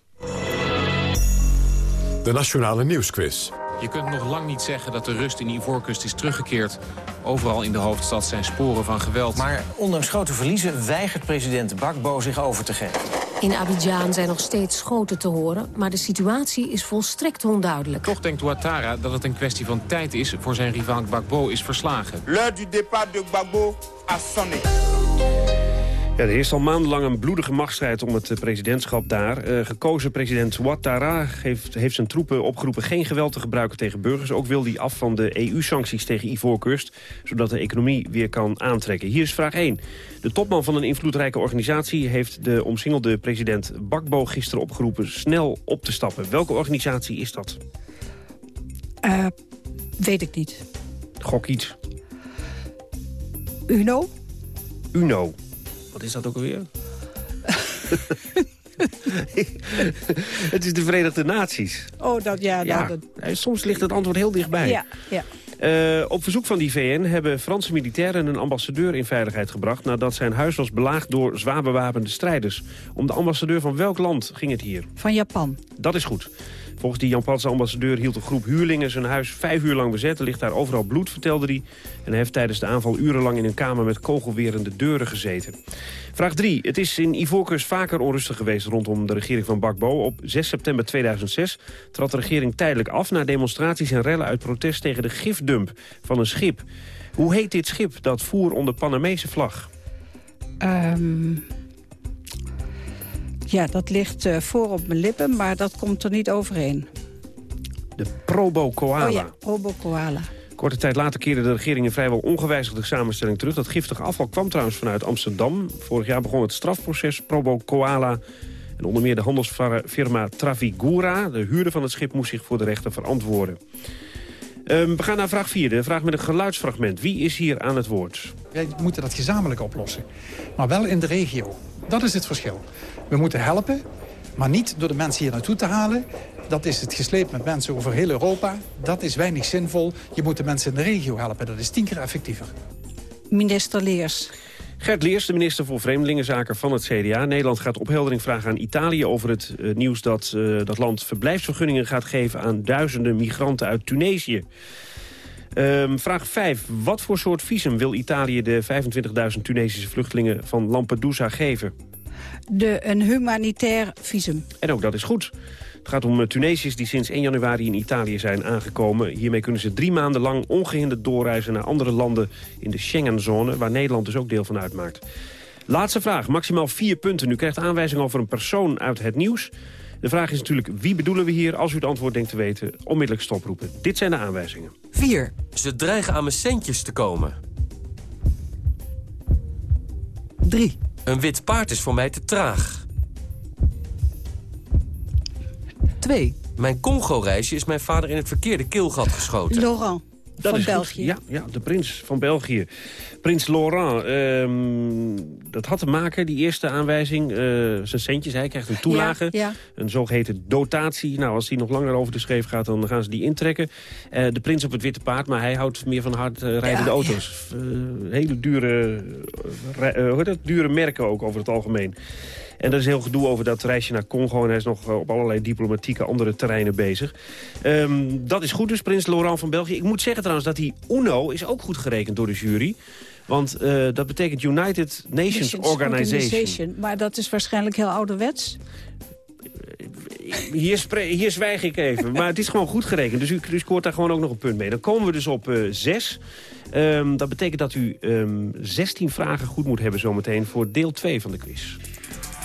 De Nationale Nieuwsquiz. Je kunt nog lang niet zeggen dat de rust in Ivoorkust is teruggekeerd. Overal in de hoofdstad zijn sporen van geweld. Maar ondanks grote verliezen weigert president Bakbo zich over te geven. In Abidjan zijn nog steeds schoten te horen, maar de situatie is volstrekt onduidelijk. Toch denkt Ouattara dat het een kwestie van tijd is voor zijn rivaal Gbagbo is verslagen. L'heure du départ de Gbagbo a sonné. Ja, er is al maandenlang een bloedige machtsstrijd om het presidentschap daar. Uh, gekozen president Ouattara heeft, heeft zijn troepen opgeroepen geen geweld te gebruiken tegen burgers. Ook wil hij af van de EU-sancties tegen Ivoorkust, zodat de economie weer kan aantrekken. Hier is vraag 1. De topman van een invloedrijke organisatie heeft de omsingelde president Bakbo gisteren opgeroepen snel op te stappen. Welke organisatie is dat? Uh, weet ik niet. Gok iets. UNO? UNO. Wat is dat ook alweer? het is de Verenigde Naties. Oh, dat, ja. ja dat, soms ligt het antwoord heel dichtbij. Ja, ja. Eh, op verzoek van die VN hebben Franse militairen een ambassadeur in veiligheid gebracht... nadat zijn huis was belaagd door zwaar bewapende strijders. Om de ambassadeur van welk land ging het hier? Van Japan. Dat is goed. Volgens die Japanse ambassadeur hield een groep huurlingen zijn huis vijf uur lang bezet. Er ligt daar overal bloed, vertelde hij. En hij heeft tijdens de aanval urenlang in een kamer met kogelwerende deuren gezeten. Vraag 3. Het is in Ivoorkust vaker onrustig geweest rondom de regering van Bakbo. Op 6 september 2006 trad de regering tijdelijk af... na demonstraties en rellen uit protest tegen de gifdump van een schip. Hoe heet dit schip dat voer onder Panamese vlag? Ehm, ja, dat ligt eh, voor op mijn lippen, maar dat komt er niet overheen. De Probo Koala. Oh ja, Probo Koala. Korte tijd later keerde de regering in vrijwel ongewijzigde samenstelling terug. Dat giftige afval kwam trouwens vanuit Amsterdam. Vorig jaar begon het strafproces Probo Koala. En onder meer de handelsfirma Trafigura, de huurder van het schip, moest zich voor de rechter verantwoorden. Ehm, we gaan naar vraag 4, de vraag met een geluidsfragment. Wie is hier aan het woord? Wij moeten dat gezamenlijk oplossen. Maar wel in de regio. Dat is het verschil. We moeten helpen, maar niet door de mensen hier naartoe te halen. Dat is het gesleept met mensen over heel Europa. Dat is weinig zinvol. Je moet de mensen in de regio helpen. Dat is tien keer effectiever. Minister Leers. Gert Leers, de minister voor Vreemdelingenzaken van het CDA. Nederland gaat opheldering vragen aan Italië over het eh, nieuws... dat eh, dat land verblijfsvergunningen gaat geven aan duizenden migranten uit Tunesië. Ehm, vraag 5. Wat voor soort visum wil Italië de 25.000 Tunesische vluchtelingen van Lampedusa geven? De, een humanitair visum. En ook dat is goed. Het gaat om eh, Tunesiërs die sinds 1 januari in Italië zijn aangekomen. Hiermee kunnen ze drie maanden lang ongehinderd doorreizen naar andere landen in de Schengenzone, waar Nederland dus ook deel van uitmaakt. Laatste vraag, maximaal vier punten. U krijgt aanwijzing over een persoon uit het nieuws. De vraag is natuurlijk, wie bedoelen we hier? Als u het antwoord denkt te weten, onmiddellijk stoproepen. Dit zijn de aanwijzingen. 4. Ze dreigen aan mijn centjes te komen. 3. Een wit paard is voor mij te traag. 2. Mijn Congo-reisje is mijn vader in het verkeerde keelgat geschoten. Laurent. Dat van goed. België. Ja, ja, de prins van België. Prins Laurent, ehm, dat had te maken, die eerste aanwijzing. eh, zijn centjes, hij krijgt een toelage. Ja, ja. Een zogeheten dotatie. Nou, als die nog langer over de schreef gaat, dan gaan ze die intrekken. Eh, de prins op het witte paard, maar hij houdt meer van hard eh, rijdende Ja, auto's. Eh, hele dure, dat? dure merken ook over het algemeen. En er is heel gedoe over dat reisje naar Congo. En hij is nog eh, op allerlei diplomatieke andere terreinen bezig. Ehm, dat is goed dus, prins Laurent van België. Ik moet zeggen trouwens dat die UNO is ook goed gerekend door de jury. Want eh, dat betekent United Nations, Nations Organization. Maar dat is waarschijnlijk heel ouderwets. Hier, spre- hier zwijg ik even. Maar het is gewoon goed gerekend. Dus u, u scoort daar gewoon ook nog een punt mee. Dan komen we dus op eh, zes. Ehm, dat betekent dat u ehm 16 vragen goed moet hebben zometeen voor deel 2 van de quiz.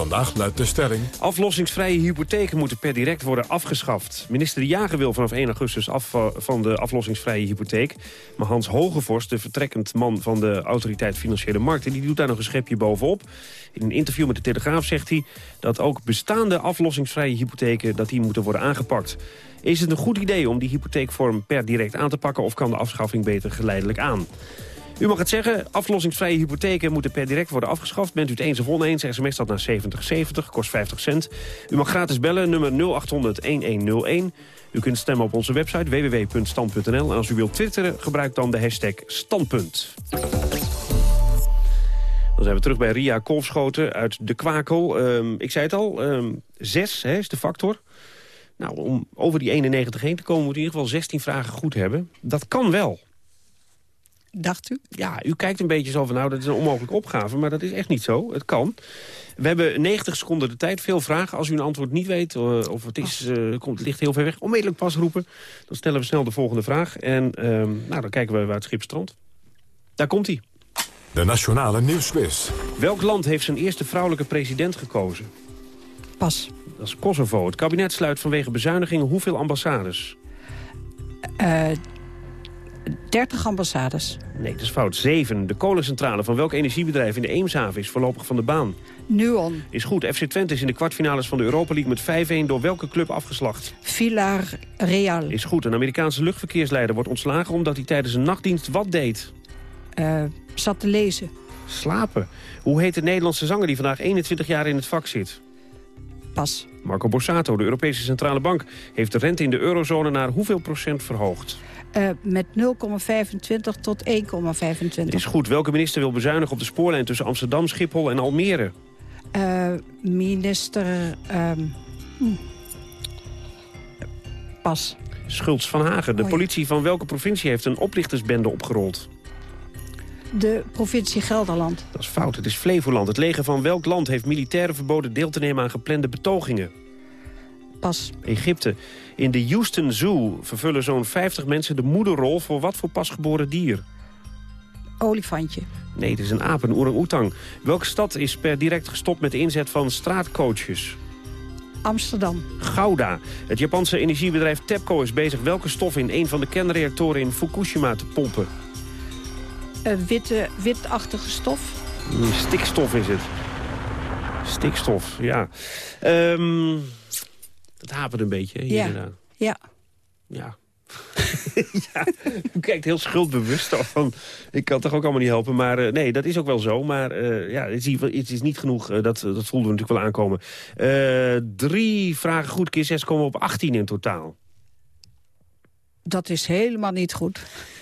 Vandaag luidt de stelling... Aflossingsvrije hypotheken moeten per direct worden afgeschaft. Minister De Jager wil vanaf 1 augustus af eh, van de aflossingsvrije hypotheek. Maar Hans Hogevorst, de vertrekkend man van de Autoriteit Financiële Markten... die doet daar nog een schepje bovenop. In een interview met de Telegraaf zegt hij dat ook bestaande aflossingsvrije hypotheken... dat die moeten worden aangepakt. Is het een goed idee om die hypotheekvorm per direct aan te pakken... of kan de afschaffing beter geleidelijk aan? U mag het zeggen, aflossingsvrije hypotheken moeten per direct worden afgeschaft. Bent u het eens of oneens, sms dat naar 7070, kost 50 cent. U mag gratis bellen, nummer 0800-1101. U kunt stemmen op onze website www.stand.nl. En als u wilt twitteren, gebruik dan de hashtag standpunt. Dan zijn we terug bij Ria Kolfschoten uit De Kwakel. Ehm, ik zei het al, ehm, zes is de factor. Nou, om over die 91 heen te komen moet u in ieder geval 16 vragen goed hebben. Dat kan wel. Dacht u? Ja, u kijkt een beetje zo van, nou, dat is een onmogelijke opgave, maar dat is echt niet zo. Het kan. We hebben 90 seconden de tijd, veel vragen. Als u een antwoord niet weet, eh, of het, is, eh, komt, het ligt heel ver weg, onmiddellijk pas roepen. Dan stellen we snel de volgende vraag. En ehm, nou, dan kijken we waar het schip strandt. Daar komt hij. De Nationale Nieuwsquiz. Welk land heeft zijn eerste vrouwelijke president gekozen? Pas. Dat is Kosovo. Het kabinet sluit vanwege bezuinigingen hoeveel ambassades? Eh, 30 ambassades. Nee, dat is fout. 7. De kolencentrale van welk energiebedrijf in de Eemshaven is voorlopig van de baan? Nuon. Is goed. FC Twente is in de kwartfinales van de Europa League met 5-1 door welke club afgeslacht? Villarreal. Is goed. Een Amerikaanse luchtverkeersleider wordt ontslagen omdat hij tijdens een nachtdienst wat deed? Uh, zat te lezen. Slapen. Hoe heet de Nederlandse zanger die vandaag 21 jaar in het vak zit? Pas. Marco Borsato, de Europese Centrale Bank, heeft de rente in de eurozone naar hoeveel procent verhoogd? Uh, met 0,25 tot 1,25. Is goed. Welke minister wil bezuinigen op de spoorlijn tussen Amsterdam, Schiphol en Almere? Uh, minister... Um, pas. Schultz van Hagen. De politie van welke provincie heeft een oplichtersbende opgerold? De provincie Gelderland. Dat is fout. Het is Flevoland. Het leger van welk land heeft militairen verboden deel te nemen aan geplande betogingen? Pas. Egypte. In de Houston Zoo vervullen zo'n 50 mensen de moederrol voor wat voor pasgeboren dier? Olifantje. Nee, het is een aap, een orang-oetang. Welke stad is per direct gestopt met de inzet van straatcoaches? Amsterdam. Gouda. Het Japanse energiebedrijf TEPCO is bezig welke stof in een van de kernreactoren in Fukushima te pompen? Een witte, witachtige stof. Stikstof is het. Stikstof, ja. Um, dat hapert een beetje hier ja. inderdaad. Ja. Ja. ja, u kijkt heel schuldbewust af van... ik kan toch ook allemaal niet helpen. Maar uh, nee, dat is ook wel zo. Maar uh, ja, het is, het is, niet genoeg. Uh, dat, dat voelden we natuurlijk wel aankomen. drie vragen goed, keer zes komen we op 18 in totaal. Dat is helemaal niet goed.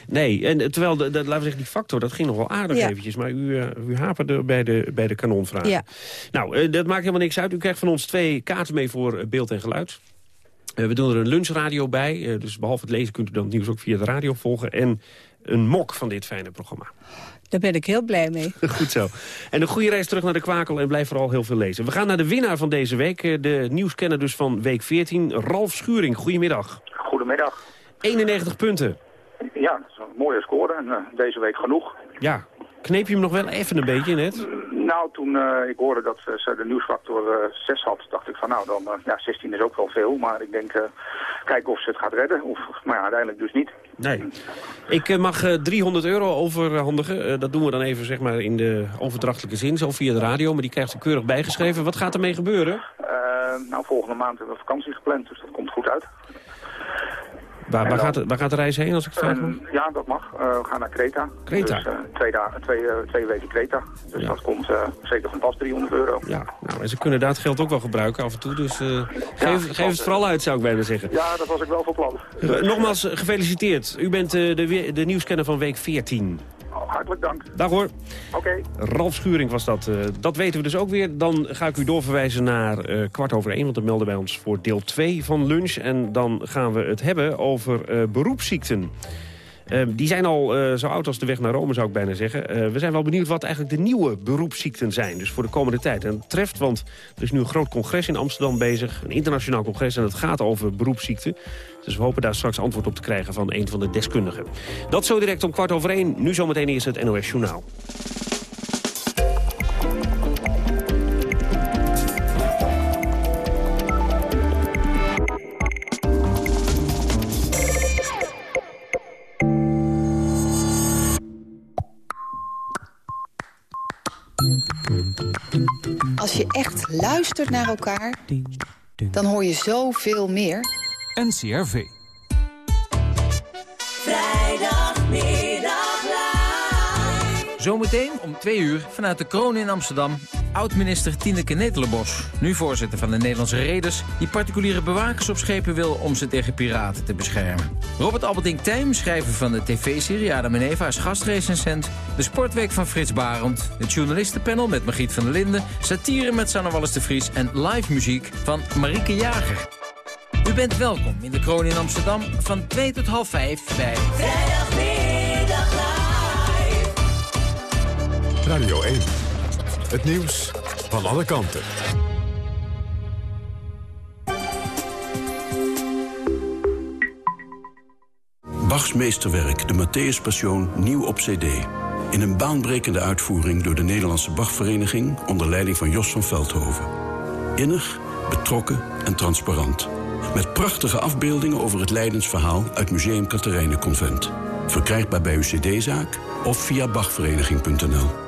Nee, en terwijl, de, de, laten we zeggen, die factor, dat ging nog wel aardig ja. eventjes. Maar u, uh, u haperde bij de, bij de kanonvraag. Ja. Nou, uh, dat maakt helemaal niks uit. U krijgt van ons twee kaarten mee voor beeld en geluid. Uh, we doen er een lunchradio bij. dus behalve het lezen kunt u dan het nieuws ook via de radio volgen. En een mok van dit fijne programma. Daar ben ik heel blij mee. Goed zo. En een goede reis terug naar de Kwakel en blijf vooral heel veel lezen. We gaan naar de winnaar van deze week. De nieuwskenner dus van week 14, Ralf Schuring. Goedemiddag. Goedemiddag. 91 punten. Ja, dat is een mooie score en uh, deze week genoeg. Ja, kneep je hem nog wel even een beetje net? Nou, toen uh, ik hoorde dat uh, ze de nieuwsfactor 6 had, dacht ik van nou, dan, ja, 16 is ook wel veel. Maar ik denk, kijken of ze het gaat redden. Of, maar ja, uiteindelijk dus niet. Nee. Ik mag 300 euro overhandigen. dat doen we dan even zeg maar in de overdrachtelijke zin, zo via de radio. Maar die krijgt ze keurig bijgeschreven. Wat gaat ermee gebeuren? nou, volgende maand hebben we vakantie gepland, dus dat komt goed uit. Waar, waar, gaat de, waar, gaat de, reis heen, als ik het vraag um, Ja, dat mag. Uh, we gaan naar Kreta. Kreta? Dus, uh, twee, dagen, twee, twee weken Kreta. Dus ja. dat komt zeker van pas 300 euro. Ja, nou, en ze kunnen daar het geld ook wel gebruiken af en toe. Dus ja, geef, geef het vooral uit, zou ik bijna zeggen. Ja, dat was ik wel van plan. Nogmaals, gefeliciteerd. U bent de, de nieuwskenner van week 14. Hartelijk dank. Dag hoor. Oké. Okay. Ralf Schuring was dat. Uh, dat weten we dus ook weer. Dan ga ik u doorverwijzen naar uh, kwart over één. Want dan melden wij ons voor deel 2 van lunch. En dan gaan we het hebben over uh, beroepsziekten. Uh, die zijn al uh, zo oud als de weg naar Rome, zou ik bijna zeggen. Uh, we zijn wel benieuwd wat eigenlijk de nieuwe beroepsziekten zijn. Dus voor de komende tijd. En het treft, want er is nu een groot congres in Amsterdam bezig. Een internationaal congres en het gaat over beroepsziekten. Dus we hopen daar straks antwoord op te krijgen van een van de deskundigen. Dat zo direct om kwart over één. Nu zometeen eerst het NOS Journaal. Je echt luistert naar elkaar, dan hoor je zoveel meer. NCRV. Vrijdagmiddag live. Zometeen om twee uur vanuit de kroon in Amsterdam... oud-minister Tineke Netelenbos, nu voorzitter van de Nederlandse Reders... die particuliere bewakers op schepen wil om ze tegen piraten te beschermen. Robert Albertink Tijm, schrijver van de tv-serie Adam en Eva... als gastrecensent, de sportweek van Frits Barend... het journalistenpanel met Margriet van der Linden... satire met Sanne Wallis de Vries en live muziek van Marieke Jager. U bent welkom in de kroon in Amsterdam van 2 tot half 5 bij... Vrijdagmiddag live. Radio 1. Het nieuws van alle kanten. Bachs meesterwerk, de Matthäus Passion, nieuw op cd. In een baanbrekende uitvoering door de Nederlandse Bachvereniging... onder leiding van Jos van Veldhoven. Innig, betrokken en transparant. Met prachtige afbeeldingen over het lijdensverhaal uit Museum Convent. Verkrijgbaar bij uw cd-zaak of via bachvereniging.nl.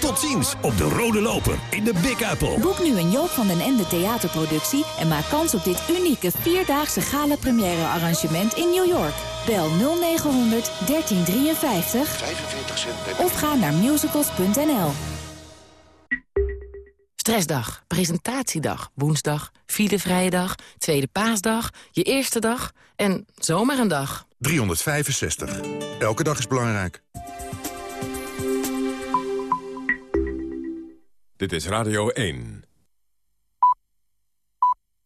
Tot ziens op de Rode Loper in de Big Apple. Boek nu een Joop van den Ende theaterproductie... en maak kans op dit unieke vierdaagse gala-première arrangement in New York. Bel 0900 1353 45 cent of ga naar musicals.nl. Stressdag, presentatiedag, woensdag, filevrije dag, tweede paasdag, je eerste dag en zomaar een dag. 365. Elke dag is belangrijk. Dit is Radio 1.